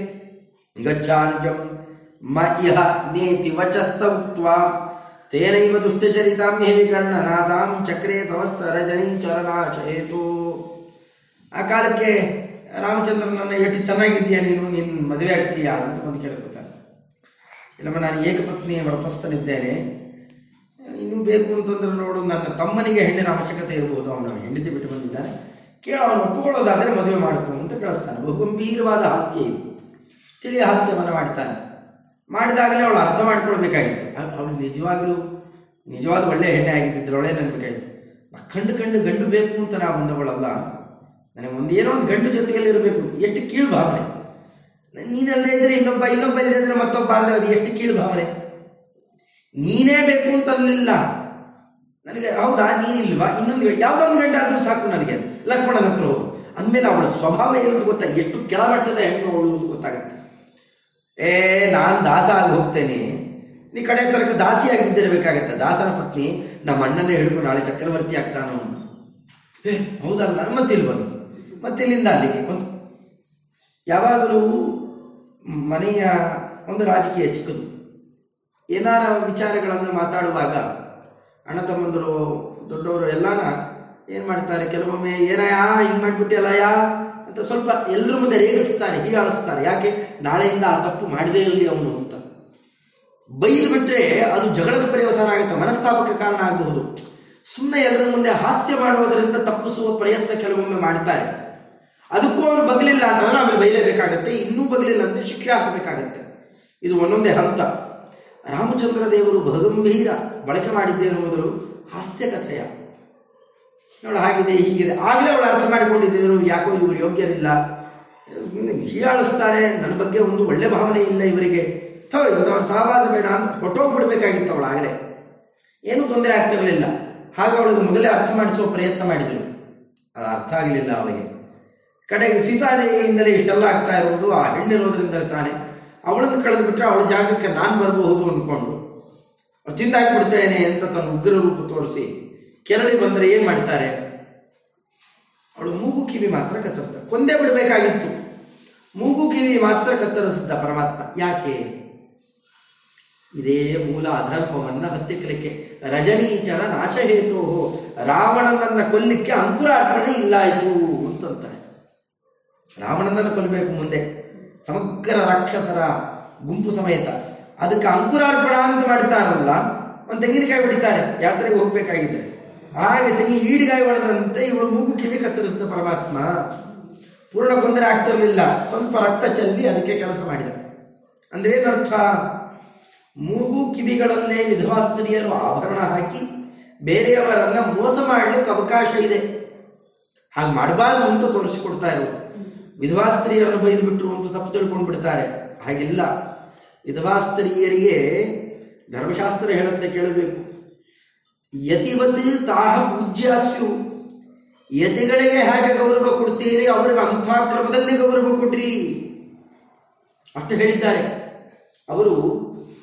ಗಚ್ಚಾನುಜಂ ಮ ಇಹ ನೇತಿ ವಚಸ್ಸ ಉಕ್ತ್ವಾ ತೇನೈವ ದುಷ್ಟಚರಿತಾಂ ಚಕ್ರೆ ಸಮಸ್ತ ರಜನಿ ಚಲನಾಚೇತು ಆ ಕಾಲಕ್ಕೆ ರಾಮಚಂದ್ರನನ್ನ ಎಷ್ಟು ಚೆನ್ನಾಗಿದ್ದೀಯಾ ನೀನು? ನಿನ್ನ ಮದುವೆ ಆಗ್ತೀಯಾ ಅಂತ ಬಂದು ಕೇಳ್ಕೊತಾನೆ ಇಲ್ಲಮ್ಮ ನಾನು ಏಕಪತ್ನಿ ವ್ರತಸ್ಥನಿದ್ದೇನೆ. ಇನ್ನೂ ಬೇಕು ಅಂತಂದ್ರೆ ನೋಡು, ನನ್ನ ತಮ್ಮನಿಗೆ ಹೆಣ್ಣಿನ ಅವಶ್ಯಕತೆ ಇರಬಹುದು ಅವನು ಹೆಂಡತಿ ಬಿಟ್ಟು ಬಂದಿದ್ದಾನೆ. ಕೇಳ ಅವನು ಒಪ್ಪಿಕೊಳ್ಳೋದಾದರೆ ಮದುವೆ ಮಾಡಿಕೊ ಅಂತ ಕಳಿಸ್ತಾನೆ. ಬಹು ಗಂಭೀರವಾದ ಹಾಸ್ಯ ಇದು. ತಿಳಿಯ ಹಾಸ್ಯವನ್ನು ಮಾಡ್ತಾನೆ. ಮಾಡಿದಾಗಲೇ ಅವಳು ಅರ್ಥ ಮಾಡ್ಕೊಳ್ಬೇಕಾಗಿತ್ತು. ಅವಳು ನಿಜವಾಗಲೂ, ನಿಜವಾದ ಒಳ್ಳೆ ಹೆಣ್ಣೆ ಆಗಿದ್ದಿದ್ರೆ ಒಳ್ಳೆ ನೆನಪಿಗಾಯಿತು ಕಂಡು ಕಂಡು ಗಂಡು ಬೇಕು ಅಂತ ನಾವು ಬಂದವಳಲ್ಲ. ನನಗೆ ಒಂದು ಏನೋ ಒಂದು ಗಂಡು ಜೊತೆಯಲ್ಲಿ ಇರಬೇಕು. ಎಷ್ಟು ಕೀಳು ಭಾವನೆ. ನೀನಲ್ಲೇ ಇದ್ರೆ ಇನ್ನೊಬ್ಬ ಇನ್ನೊಬ್ಬ ಇಲ್ಲದೆ ಇದ್ರೆ ಮತ್ತೊಬ್ಬ ಅಂದ್ರೆ ಅದು ಎಷ್ಟು ಕೀಳು ಭಾವನೆ. ನೀನೇ ಬೇಕು ಅಂತಲ್ಲಿಲ್ಲ ನನಗೆ, ಹೌದಾ, ನೀನಿಲ್ವಾ? ಇನ್ನೊಂದು ಯಾವುದೊಂದು ಗಂಟೆ ಆದರೂ ಸಾಕು ನನಗೆ. ಲಕ್ಷ್ಮಣನ ಹತ್ರ ಹೋಗು. ಅಂದಮೇಲೆ ಅವಳ ಸ್ವಭಾವ ಏನು ಗೊತ್ತಾ? ಎಷ್ಟು ಕೆಳಮಟ್ಟದ ಹೆಣ್ಣು ಅವಳು ಗೊತ್ತಾಗುತ್ತೆ. ಏ, ನಾನು ದಾಸ ಆಗಿ ಹೋಗ್ತೇನೆ. ನೀ ಕಡೆ ದಾಸಿಯಾಗಿ ಬಿದ್ದಿರಬೇಕಾಗತ್ತೆ ದಾಸನ ಪತ್ನಿ ನಮ್ಮ ಅಣ್ಣನೇ ಹಿಡ್ಕೊಂಡು ನಾಳೆ ಚಕ್ರವರ್ತಿ ಆಗ್ತಾನೋ? ಏ, ಹೌದಲ್ಲ ಮತ್ತಿಲ್ಲಿ ಬಂದು ಮತ್ತಿಲ್ಲಿಂದ ಅಲ್ಲಿಗೆ ಒಂದು ಯಾವಾಗಲೂ ಮನೆಯ ಒಂದು ರಾಜಕೀಯ ಚಿಕ್ಕದು. ಏನಾರ ವಿಚಾರಗಳನ್ನು ಮಾತಾಡುವಾಗ ಅಣ್ಣ ತಮ್ಮಂದರು, ದೊಡ್ಡವರು ಎಲ್ಲಾನ ಏನು ಮಾಡ್ತಾರೆ? ಕೆಲವೊಮ್ಮೆ, ಏನಯ್ಯ? ಹಿಂಗೆ ಮಾಡಿಬಿಟ್ಟಿಯಲ್ಲ ಯಾ ಅಂತ ಸ್ವಲ್ಪ ಎಲ್ಲರ ಮುಂದೆ ರೇಗಿಸ್ತಾರೆ, ಹೀಗಾಳಿಸ್ತಾರೆ. ಯಾಕೆ? ನಾಳೆಯಿಂದ ಆ ತಪ್ಪು ಮಾಡದೇ ಇರಲಿ ಅವನು ಅಂತ. ಬೈದು ಬಿಟ್ರೆ ಅದು ಜಗಳದ ಪರ್ಯವಸಾನ ಆಗುತ್ತೆ, ಮನಸ್ತಾಪಕ್ಕೆ ಕಾರಣ ಆಗಬಹುದು. ಸುಮ್ಮನೆ ಎಲ್ಲರ ಮುಂದೆ ಹಾಸ್ಯ ಮಾಡುವುದರಿಂದ ತಪ್ಪಿಸುವ ಪ್ರಯತ್ನ ಕೆಲವೊಮ್ಮೆ ಮಾಡ್ತಾರೆ. ಅದಕ್ಕೂ ಅವನು ಬಗಲಿಲ್ಲ ಅಂತಂದ್ರೆ ಆಮೇಲೆ ಬೈಲೇಬೇಕಾಗತ್ತೆ, ಇನ್ನೂ ಬಗಲಿಲ್ಲ ಅಂದರೆ ಶಿಕ್ಷೆ ಹಾಕಬೇಕಾಗತ್ತೆ. ಇದು ಒಂದೊಂದೇ ಹಂತ. ರಾಮಚಂದ್ರ ದೇವರು ಬಹುಗಂಭೀರ ಬಳಕೆ ಮಾಡಿದ್ದೇನು ಮೊದಲು ಹಾಸ್ಯ ಕಥೆಯ. ನೋಡಿ, ಹಾಗಿದೆ, ಹೀಗಿದೆ. ಆಗಲೇ ಅವಳು ಅರ್ಥ ಮಾಡಿಕೊಂಡಿದ್ದರು ಯಾಕೋ ಇವರು ಯೋಗ್ಯರಿಲ್ಲ. ಹೀಯಾಳಿಸ್ತಾರೆ, ನನ್ನ ಬಗ್ಗೆ ಒಂದು ಒಳ್ಳೆ ಭಾವನೆ ಇಲ್ಲ ಇವರಿಗೆ. ಥೋ, ಇಂಥವ್ರ ಸಹವಾಸ ಬೇಡ ಅಂತ ಹೊಟ್ಟೋಗ್ಬಿಡ್ಬೇಕಾಗಿತ್ತು ಅವಳು ಆಗಲೇ. ಏನೂ ತೊಂದರೆ ಆಗ್ತಿರಲಿಲ್ಲ. ಹಾಗೆ ಅವಳಿಗೆ ಮೊದಲೇ ಅರ್ಥ ಮಾಡಿಸುವ ಪ್ರಯತ್ನ ಮಾಡಿದರು. ಅದು ಅರ್ಥ ಆಗಲಿಲ್ಲ ಅವಳಿಗೆ. ಕಡೆಗೆ ಸೀತಾದೇವಿಯಿಂದಲೇ ಇಷ್ಟೆಲ್ಲ ಆಗ್ತಾ ಇರುವುದು ಆ ಹೆಣ್ಣಿರೋದ್ರಿಂದಲೇ ತಾನೆ. ಅವಳನ್ನು ಕಳೆದು ಬಿಟ್ಟರೆ ಅವಳ ಜಾಗಕ್ಕೆ ನಾನು ಬರಬಹುದು ಅಂದ್ಕೊಂಡು ತಿಂದಾಕ್ಬಿಡ್ತೇನೆ ಅಂತ ತನ್ನ ಉಗ್ರ ರೂಪ ತೋರಿಸಿ ಕೆರಳಿ ಬಂದರೆ ಏನು ಮಾಡ್ತಾರೆ? ಅವಳು ಮೂಗು ಕಿವಿ ಮಾತ್ರ ಕತ್ತರಿಸ್ತಾರೆ ಕೊಂದೇ ಬಿಡಬೇಕಾಗಿತ್ತು. ಮೂಗು ಕಿವಿ ಮಾತ್ರ ಕತ್ತರಿಸಿದ್ದ ಪರಮಾತ್ಮ. ಯಾಕೆ? ಇದೇ ಮೂಲ ಅಧರ್ಮವನ್ನ ಹತ್ತಿಕ್ಕಲಿಕ್ಕೆ. ರಜನೀಚರ ನಾಶಹೇತು ರಾವಣನನ್ನ ಕೊಲ್ಲಿಕ್ಕೆ ಅಂಕುರಾರ್ಪಣೆ ಇಲ್ಲಾಯಿತು ಅಂತಂತಾರೆ. ರಾವಣನನ್ನು ಕೊಲ್ಲಬೇಕು ಮುಂದೆ. ಸಮಗ್ರ ರಾಕ್ಷಸರ ಗುಂಪು ಸಮೇತ. ಅದಕ್ಕೆ ಅಂಕುರಾರ್ಪಣ ಅಂತ ಮಾಡ್ತಾರಲ್ಲ ಒಂದು ತೆಂಗಿನಕಾಯಿ ಹೊಡಿತಾರೆ, ಯಾತ್ರೆಗೆ ಹೋಗ್ಬೇಕಾಗಿದೆ. ಹಾಗೆ ತೆಂಗಿ ಈಡಿಗಾಯಿ ಹೊಡೆದಂತೆ ಇವಳು ಮೂಗು ಕಿವಿ ಕತ್ತರಿಸಿದ ಪರಮಾತ್ಮ. ಪೂರ್ಣ ತೊಂದರೆ ಆಗ್ತಿರಲಿಲ್ಲ, ಸ್ವಲ್ಪ ರಕ್ತ ಚೆಲ್ಲಿ ಅದಕ್ಕೆ ಕೆಲಸ ಮಾಡಿದ. ಅಂದ್ರೆ ಏನರ್ಥ? ಮೂಗು ಕಿವಿಗಳಲ್ಲೇ ವಿಧವಾ ಸ್ತ್ರೀಯರು ಆಭರಣ ಹಾಕಿ ಬೇರೆಯವರನ್ನ ಮೋಸ ಮಾಡಲಿಕ್ಕೆ ಅವಕಾಶ ಇದೆ. ಹಾಗೆ ಮಾಡಬಾರ್ದು ಅಂತ ತೋರಿಸಿಕೊಡ್ತಾ ಇರು ವಿಧವಾ ಸ್ತ್ರೀಯರನ್ನು ಬೈದು ಬಿಟ್ರು ಅಂತ ತಪ್ಪು ತಿಳ್ಕೊಂಡು ಬಿಡ್ತಾರೆ ಹಾಗಿಲ್ಲ. ವಿಧವಾ ಸ್ತ್ರೀಯರಿಗೆ ಧರ್ಮಶಾಸ್ತ್ರ ಹೇಳುತ್ತೆ ಕೇಳಬೇಕು. ಯತಿವತ್ ತಾಹ ಪೂಜ್ಯಾಸ್ಯು. ಯತಿಗಳಿಗೆ ಹೇಗೆ ಗೌರವ ಕೊಡ್ತೀರಿ, ಅವ್ರಿಗೆ ಅಂಥ ಕ್ರಮದಲ್ಲಿ ಗೌರವ ಕೊಡ್ರಿ. ಅಷ್ಟು ಹೇಳಿದ್ದಾರೆ. ಅವರು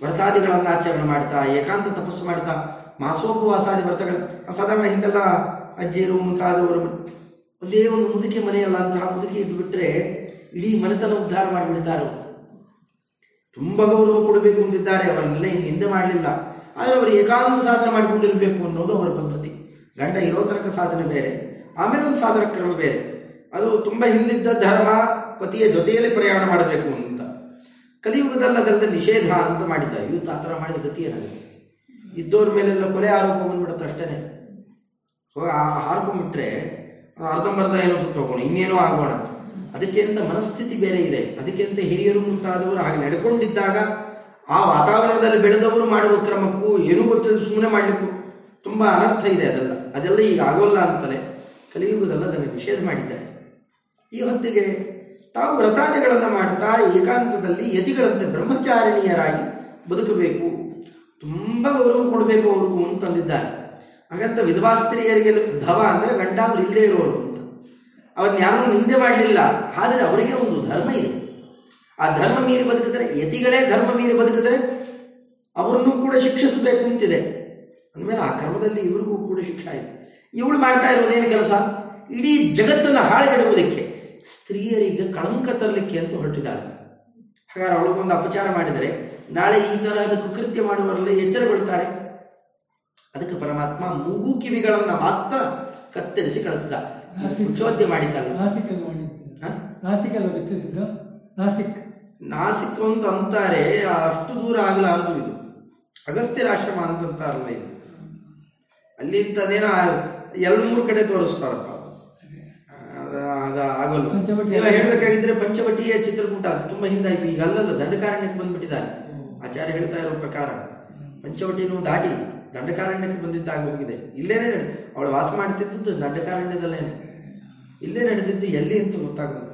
ವ್ರತಾದಿಗಳನ್ನು ಆಚರಣೆ ಮಾಡ್ತಾ, ಏಕಾಂತ ತಪಸ್ಸು ಮಾಡ್ತಾ ಮಾಸೋಪವಾಸಾದಿ ವ್ರತಗಳು ಸಾಧಾರಣ ಹಿಂದೆಲ್ಲ ಅಜ್ಜಿಯರು, ಮುಂತಾದವರು ಒಂದೇ ಒಂದು ಮುದುಕಿ ಮನೆಯಲ್ಲ ಅಂತಹ ಮುದುಕಿ ಇದ್ದು ಬಿಟ್ಟರೆ ಇಡೀ ಮನೆತನ ಉದ್ಧಾರ ಮಾಡಿಬಿಡ್ತಾರೆ. ತುಂಬ ಗೌರವ ಕೊಡಬೇಕು ಅಂತಿದ್ದಾರೆ. ಅವರನ್ನೆಲ್ಲ ಹಿಂದೆ ಮಾಡಲಿಲ್ಲ. ಆದರೆ ಅವರು ಏಕಾಂತ ಸಾಧನೆ ಮಾಡಿಕೊಂಡಿರಬೇಕು ಅನ್ನೋದು ಅವರ ಪದ್ಧತಿ. ಗಂಡ ಇರೋ ತನಕ ಸಾಧನೆ ಬೇರೆ, ಆಮೇಲೆ ಒಂದು ಸಾಧನ ಕ್ರಮ ಬೇರೆ. ಅದು ತುಂಬ ಹಿಂದಿದ್ದ ಧರ್ಮ ಪತಿಯ ಜೊತೆಯಲ್ಲಿ ಪ್ರಯಾಣ ಮಾಡಬೇಕು ಅಂತ. ಕಲಿಯುಗದಲ್ಲಿ ಅದರಿಂದ ನಿಷೇಧ ಅಂತ ಮಾಡಿದ್ದಾರೆ. ಇವತ್ತು ಆ ಥರ ಮಾಡಿದ ಗತಿ ಏನಾಗುತ್ತೆ? ಇದ್ದವ್ರ ಮೇಲೆಲ್ಲ ಕೊಲೆ ಆರೋಪ ಬಂದ್ಬಿಡುತ್ತೆ ಅಷ್ಟೇ ಆ ಹಾರ್ಕೊಂಡ್ಬಿಟ್ರೆ ಅರ್ಧಂಬರ್ಧ ಏನೋ ಸುತ್ತೋಗೋಣ ಇನ್ನೇನೋ ಆಗೋಣ. ಅದಕ್ಕೆ ಅಂತ ಮನಸ್ಥಿತಿ ಬೇರೆ ಇದೆ. ಅದಕ್ಕೆ ಅಂತ ಹಿರಿಯರು ಮುಂತಾದವರು ಹಾಗೆ ನಡ್ಕೊಂಡಿದ್ದಾಗ ಆ ವಾತಾವರಣದಲ್ಲಿ ಬೆಳೆದವರು ಮಾಡುವ ಕ್ರಮಕ್ಕೂ ಏನೂ ಗೊತ್ತಿಲ್ಲ ಸುಮ್ಮನೆ ಮಾಡಲಿಕ್ಕೂ ತುಂಬ ಅನರ್ಥ ಇದೆ ಅದೆಲ್ಲ. ಅದೆಲ್ಲ ಈಗ ಆಗೋಲ್ಲ ಅಂತಲೇ ಕಲಿಯುವುದಲ್ಲ ಅದನ್ನು ನಿಷೇಧ ಮಾಡಿದ್ದಾರೆ. ಈ ಹೊತ್ತಿಗೆ ತಾವು ವ್ರತಾದಿಗಳನ್ನು ಮಾಡ್ತಾ ಏಕಾಂತದಲ್ಲಿ ಯತಿಗಳಂತೆ ಬ್ರಹ್ಮಚಾರಿಣಿಯರಾಗಿ ಬದುಕಬೇಕು, ತುಂಬ ಗೌರವ ಕೊಡಬೇಕು ಅವರು ಅಂತಂದಿದ್ದಾರೆ. ಹಾಗಂತ ವಿಧವಾ ಸ್ತ್ರೀಯರಿಗೆ ಧವ ಅಂದರೆ ಗಂಡ ಅವರು ಇಲ್ಲದೆ ಇರೋರು ಅಂತ. ಅವ್ರನ್ನ ಯಾರೂ ನಿಂದೆ ಮಾಡಲಿಲ್ಲ, ಆದರೆ ಅವರಿಗೆ ಒಂದು ಧರ್ಮ ಇದೆ. ಆ ಧರ್ಮ ಮೀರಿ ಬದುಕಿದ್ರೆ, ಯತಿಗಳೇ ಧರ್ಮ ಮೀರಿ ಬದುಕಿದ್ರೆ ಅವರನ್ನು ಕೂಡ ಶಿಕ್ಷಿಸಬೇಕು ಅಂತಿದೆ. ಅಂದಮೇಲೆ ಆ ಕ್ರಮದಲ್ಲಿ ಇವರಿಗೂ ಕೂಡ ಶಿಕ್ಷೆ ಇದೆ ಇವಳು ಮಾಡ್ತಾ ಇರೋದೇನು ಕೆಲಸ? ಇಡೀ ಜಗತ್ತನ್ನು ಹಾಳುಗೆಡುವುದಕ್ಕೆ ಸ್ತ್ರೀಯರಿಗೆ ಕಳಂಕ ತರಲಿಕ್ಕೆ ಅಂತ ಹೊರಟಿದ್ದಾಳೆ. ಹಾಗಾದ್ರೆ ಅವಳಿಗೊಂದು ಅಪಚಾರ ಮಾಡಿದರೆ ನಾಳೆ ಈ ತರಹದ ಕುಕೃತ್ಯ ಮಾಡುವವರೆಲ್ಲ ಎಚ್ಚರಗೊಳ್ತಾರೆ ಅದಕ್ಕೆ ಪರಮಾತ್ಮ ಮೂಗು ಕಿವಿಗಳನ್ನ ಮಾತ್ರ ಕತ್ತರಿಸಿ ಕಳಿಸಿದ. ಚೋದ್ಯ ಮಾಡಿದ್ದಲ್ಲ. ನಾಸಿಕ್. ನಾಸಿಕ್ ಅಂತ ಅಂತಾರೆ ಅಷ್ಟು ದೂರ ಆಗಲಾರದು ಇದು. ಅಗಸ್ತ್ಯರಾಶ್ರಮ ಅಂತಂತಾರಲ್ಲ ಇದು. ಅಲ್ಲಿ ಇಂಥದ್ದೇನೋ ಎರಡು ಮೂರು ಕಡೆ ತೋರಿಸ್ತಾರಪ್ಪ. ಆಗಲ್ಲ ಹೇಳ್ಬೇಕಾಗಿದ್ರೆ ಪಂಚವಟಿಯ ಚಿತ್ರಕೂಟ ಅದು. ತುಂಬಾ ಹಿಂದಾಯ್ತು. ಈಗ ಅಲ್ಲಲ್ಲ ದಂಡಕಾರಣ್ಯಕ್ಕೆ ಬಂದ್ಬಿಟ್ಟಿದ್ದಾರೆ. ಆಚಾರ್ಯ ಹೇಳ್ತಾ ಇರೋ ಪ್ರಕಾರ. ಪಂಚವಟಿನೂ ದಾಟಿ ದಂಡಕಾರಣ್ಯಕ್ಕೆ ಬಂದಿದ್ದಾಗಿ ಹೋಗಿದೆ. ಇಲ್ಲೇನೆ ನಡೆ- ಅವಳು ವಾಸ ಮಾಡ್ತಿದ್ದದ್ದು ದಂಡಕಾರಣ್ಯದಲ್ಲೇನೆ ಇಲ್ಲೇ ನಡೆದಿದ್ದು ಎಲ್ಲಿ ಅಂತ ಗೊತ್ತಾಗೋದು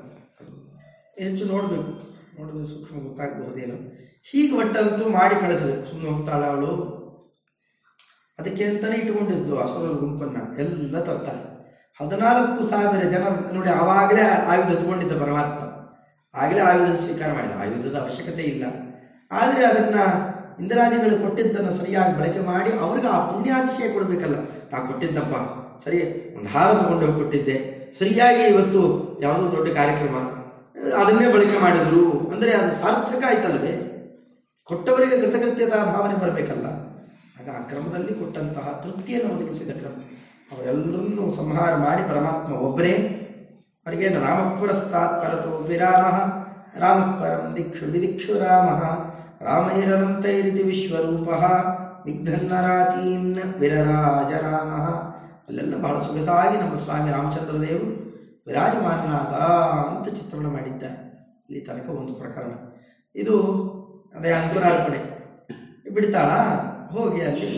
ಹೆಚ್ಚು ನೋಡಬೇಕು. ನೋಡಿದ್ರೆ ಸೂಕ್ಷ್ಮ ಗೊತ್ತಾಗಬಹುದೇನೋ. ಹೀಗೆ ಒಟ್ಟಂತೂ ಮಾಡಿ ಕಳಿಸಿದೆ. ಸುಮ್ಮನೆ ಹೋಗ್ತಾಳೆ ಅವಳು. ಅದಕ್ಕೆ ಅಂತಾನೆ ಇಟ್ಕೊಂಡಿದ್ದು ಅಸುರರ ಗುಂಪನ್ನ. ಎಲ್ಲ ತರ್ತಾರೆ ಹದಿನಾಲ್ಕು ಸಾವಿರ ಜನ, ನೋಡಿ, ಆವಾಗಲೇ ಆಯುಧ ತಗೊಂಡಿದ್ದ ಪರಮಾತ್ಮ. ಆಗಲೇ ಆಯುಧ ಸ್ವೀಕಾರ ಮಾಡಿದ. ಆಯುಧದ ಅವಶ್ಯಕತೆ ಇಲ್ಲ. ಆದರೆ ಅದನ್ನ ಇಂದ್ರಾದಿಗಳು ಕೊಟ್ಟಿದ್ದನ್ನು ಸರಿಯಾಗಿ ಬಳಕೆ ಮಾಡಿ ಅವ್ರಿಗೆ ಆ ಪುಣ್ಯಾತಿಶಯ ಕೊಡಬೇಕಲ್ಲ. ನಾ ಕೊಟ್ಟಿದ್ದಪ್ಪ. ಸರಿ, ಒಂದು ಹಾರ ತಗೊಂಡು ಹೋಗಿ ಕೊಟ್ಟಿದ್ದೆ. ಸರಿಯಾಗಿ ಇವತ್ತು ಯಾವುದೋ ದೊಡ್ಡ ಕಾರ್ಯಕ್ರಮ. ಅದನ್ನೇ ಬಳಕೆ ಮಾಡಿದ್ರು. ಅಂದರೆ ಅದು ಸಾರ್ಥಕ ಆಯ್ತಲ್ವೇ? ಕೊಟ್ಟವರಿಗೆ ಕೃತಕೃತ್ಯದ ಭಾವನೆ ಬರಬೇಕಲ್ಲ. ಆಗ ಆ ಕ್ರಮದಲ್ಲಿ ಕೊಟ್ಟಂತಹ ತೃಪ್ತಿಯನ್ನು ಒದಗಿಸಿದ ಕ್ರಮ. ಅವರೆಲ್ಲರನ್ನು ಸಂಹಾರ ಮಾಡಿ ಪರಮಾತ್ಮ ಒಬ್ಬರೇ. ಅವರಿಗೆ ರಾಮ ಪುರಸ್ತಾತ್ ಪರತೋ ವಿರಾಮ. ರಾಮ ಪರಂ ದಿಕ್ಷು ವಿಧಿಕ್ಷು ರಾಮ ರಾಮೈರನಂತೈರಿತಿ ವಿಶ್ವರೂಪ ನಿಗ್ಧನ್ನರಾತೀನ್ ವಿರರಾಜ ರಾಮ ಅಲ್ಲೆಲ್ಲ ಬಹಳ ಸೊಗಸಾಗಿ ನಮ್ಮ ಸ್ವಾಮಿ ರಾಮಚಂದ್ರದೇವರು ವಿರಾಜಮಾನನಾದ ಅಂತ ಚಿತ್ರಣ ಮಾಡಿದ್ದಾರೆ ಇಲ್ಲಿ ತನಕ ಒಂದು ಪ್ರಕರಣ. ಇದು ಅದೇ ಅಂಕುರಾರ್ಪಣೆ ಬಿಡ್ತಾಳ ಹೋಗಿ ಅಲ್ಲಿ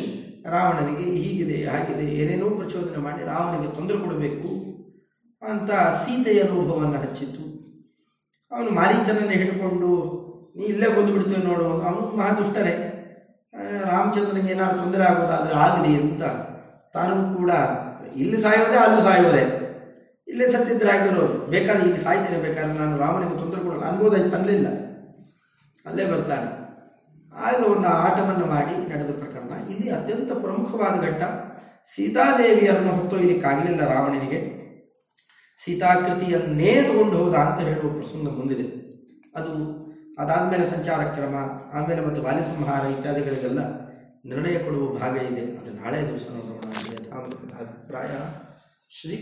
ರಾವಣನಿಗೆ ಹೀಗಿದೆ, ಹಾಗಿದೆ, ಏನೇನೋ ಪ್ರಚೋದನೆ ಮಾಡಿ ರಾವಣನಿಗೆ ತೊಂದರೆ ಕೊಡಬೇಕು ಅಂತ ಸೀತೆಯ ಅನುಭವವನ್ನು ಹಚ್ಚಿತು ಅವನು ಮಾರೀಚನನ್ನು ಹಿಡ್ಕೊಂಡು, ನೀ ಇಲ್ಲೇ ಬಂದು ಬಿಡ್ತೀವಿ ನೋಡು. ಅವನು ಮಹಾದುಷ್ಟನೇ ರಾಮಚಂದ್ರನಿಗೆ ಏನಾದ್ರು ತೊಂದರೆ ಆಗೋದಾದ್ರೆ ಆಗಲಿ ಅಂತ. ತಾನು ಕೂಡ, ಇಲ್ಲಿ ಸಾಯೋದೇ ಅಲ್ಲೂ ಸಾಯೋದೇ ಇಲ್ಲೇ ಸತ್ತಿದ್ರೆ ಆಗಿರೋರು ಬೇಕಾದ್ರೆ ಇಲ್ಲಿ ಸಾಯ್ತೇನೆ ಬೇಕಾದ್ರೆ ನಾನು ರಾಮನಿಗೆ ತೊಂದರೆ ಕೊಡೋಲ್ಲ. ಅನ್ಬೋದಾಯ್ತು ಅನ್ನಲಿಲ್ಲ ಅಲ್ಲೇ ಬರ್ತಾನೆ. ಆಗ ಒಂದು ಆಟವನ್ನು ಮಾಡಿ ನಡೆದ ಪ್ರಕರಣ. ಇಲ್ಲಿ ಅತ್ಯಂತ ಪ್ರಮುಖವಾದ ಘಟ್ಟ ಸೀತಾದೇವಿಯನ್ನು ಹೊತ್ತೊಯ್ಯಲಿಕ್ಕಾಗಲಿಲ್ಲ ರಾವಣನಿಗೆ. ಸೀತಾಕೃತಿಯನ್ನೇ ತಗೊಂಡು ಹೋದ ಅಂತ ಹೇಳುವ ಪ್ರಸಂಗ ಮುಂದಿದೆ ಅದು ಅದಾದ್ಮೇಲೆ ಸಂಚಾರ ಕ್ರಮ, ಆಮೇಲೆ ಮತ್ತು ಬಾಲ್ಯ ಸಂಹಾರ ಇತ್ಯಾದಿಗಳಿಗೆಲ್ಲ ನಿರ್ಣಯ ಕೊಡುವ ಭಾಗ ಇದೆ. ಅದು ನಾಳೆ ದಿವಸ ನೋಡೋಣ ಅಭಿಪ್ರಾಯ. ಶ್ರೀ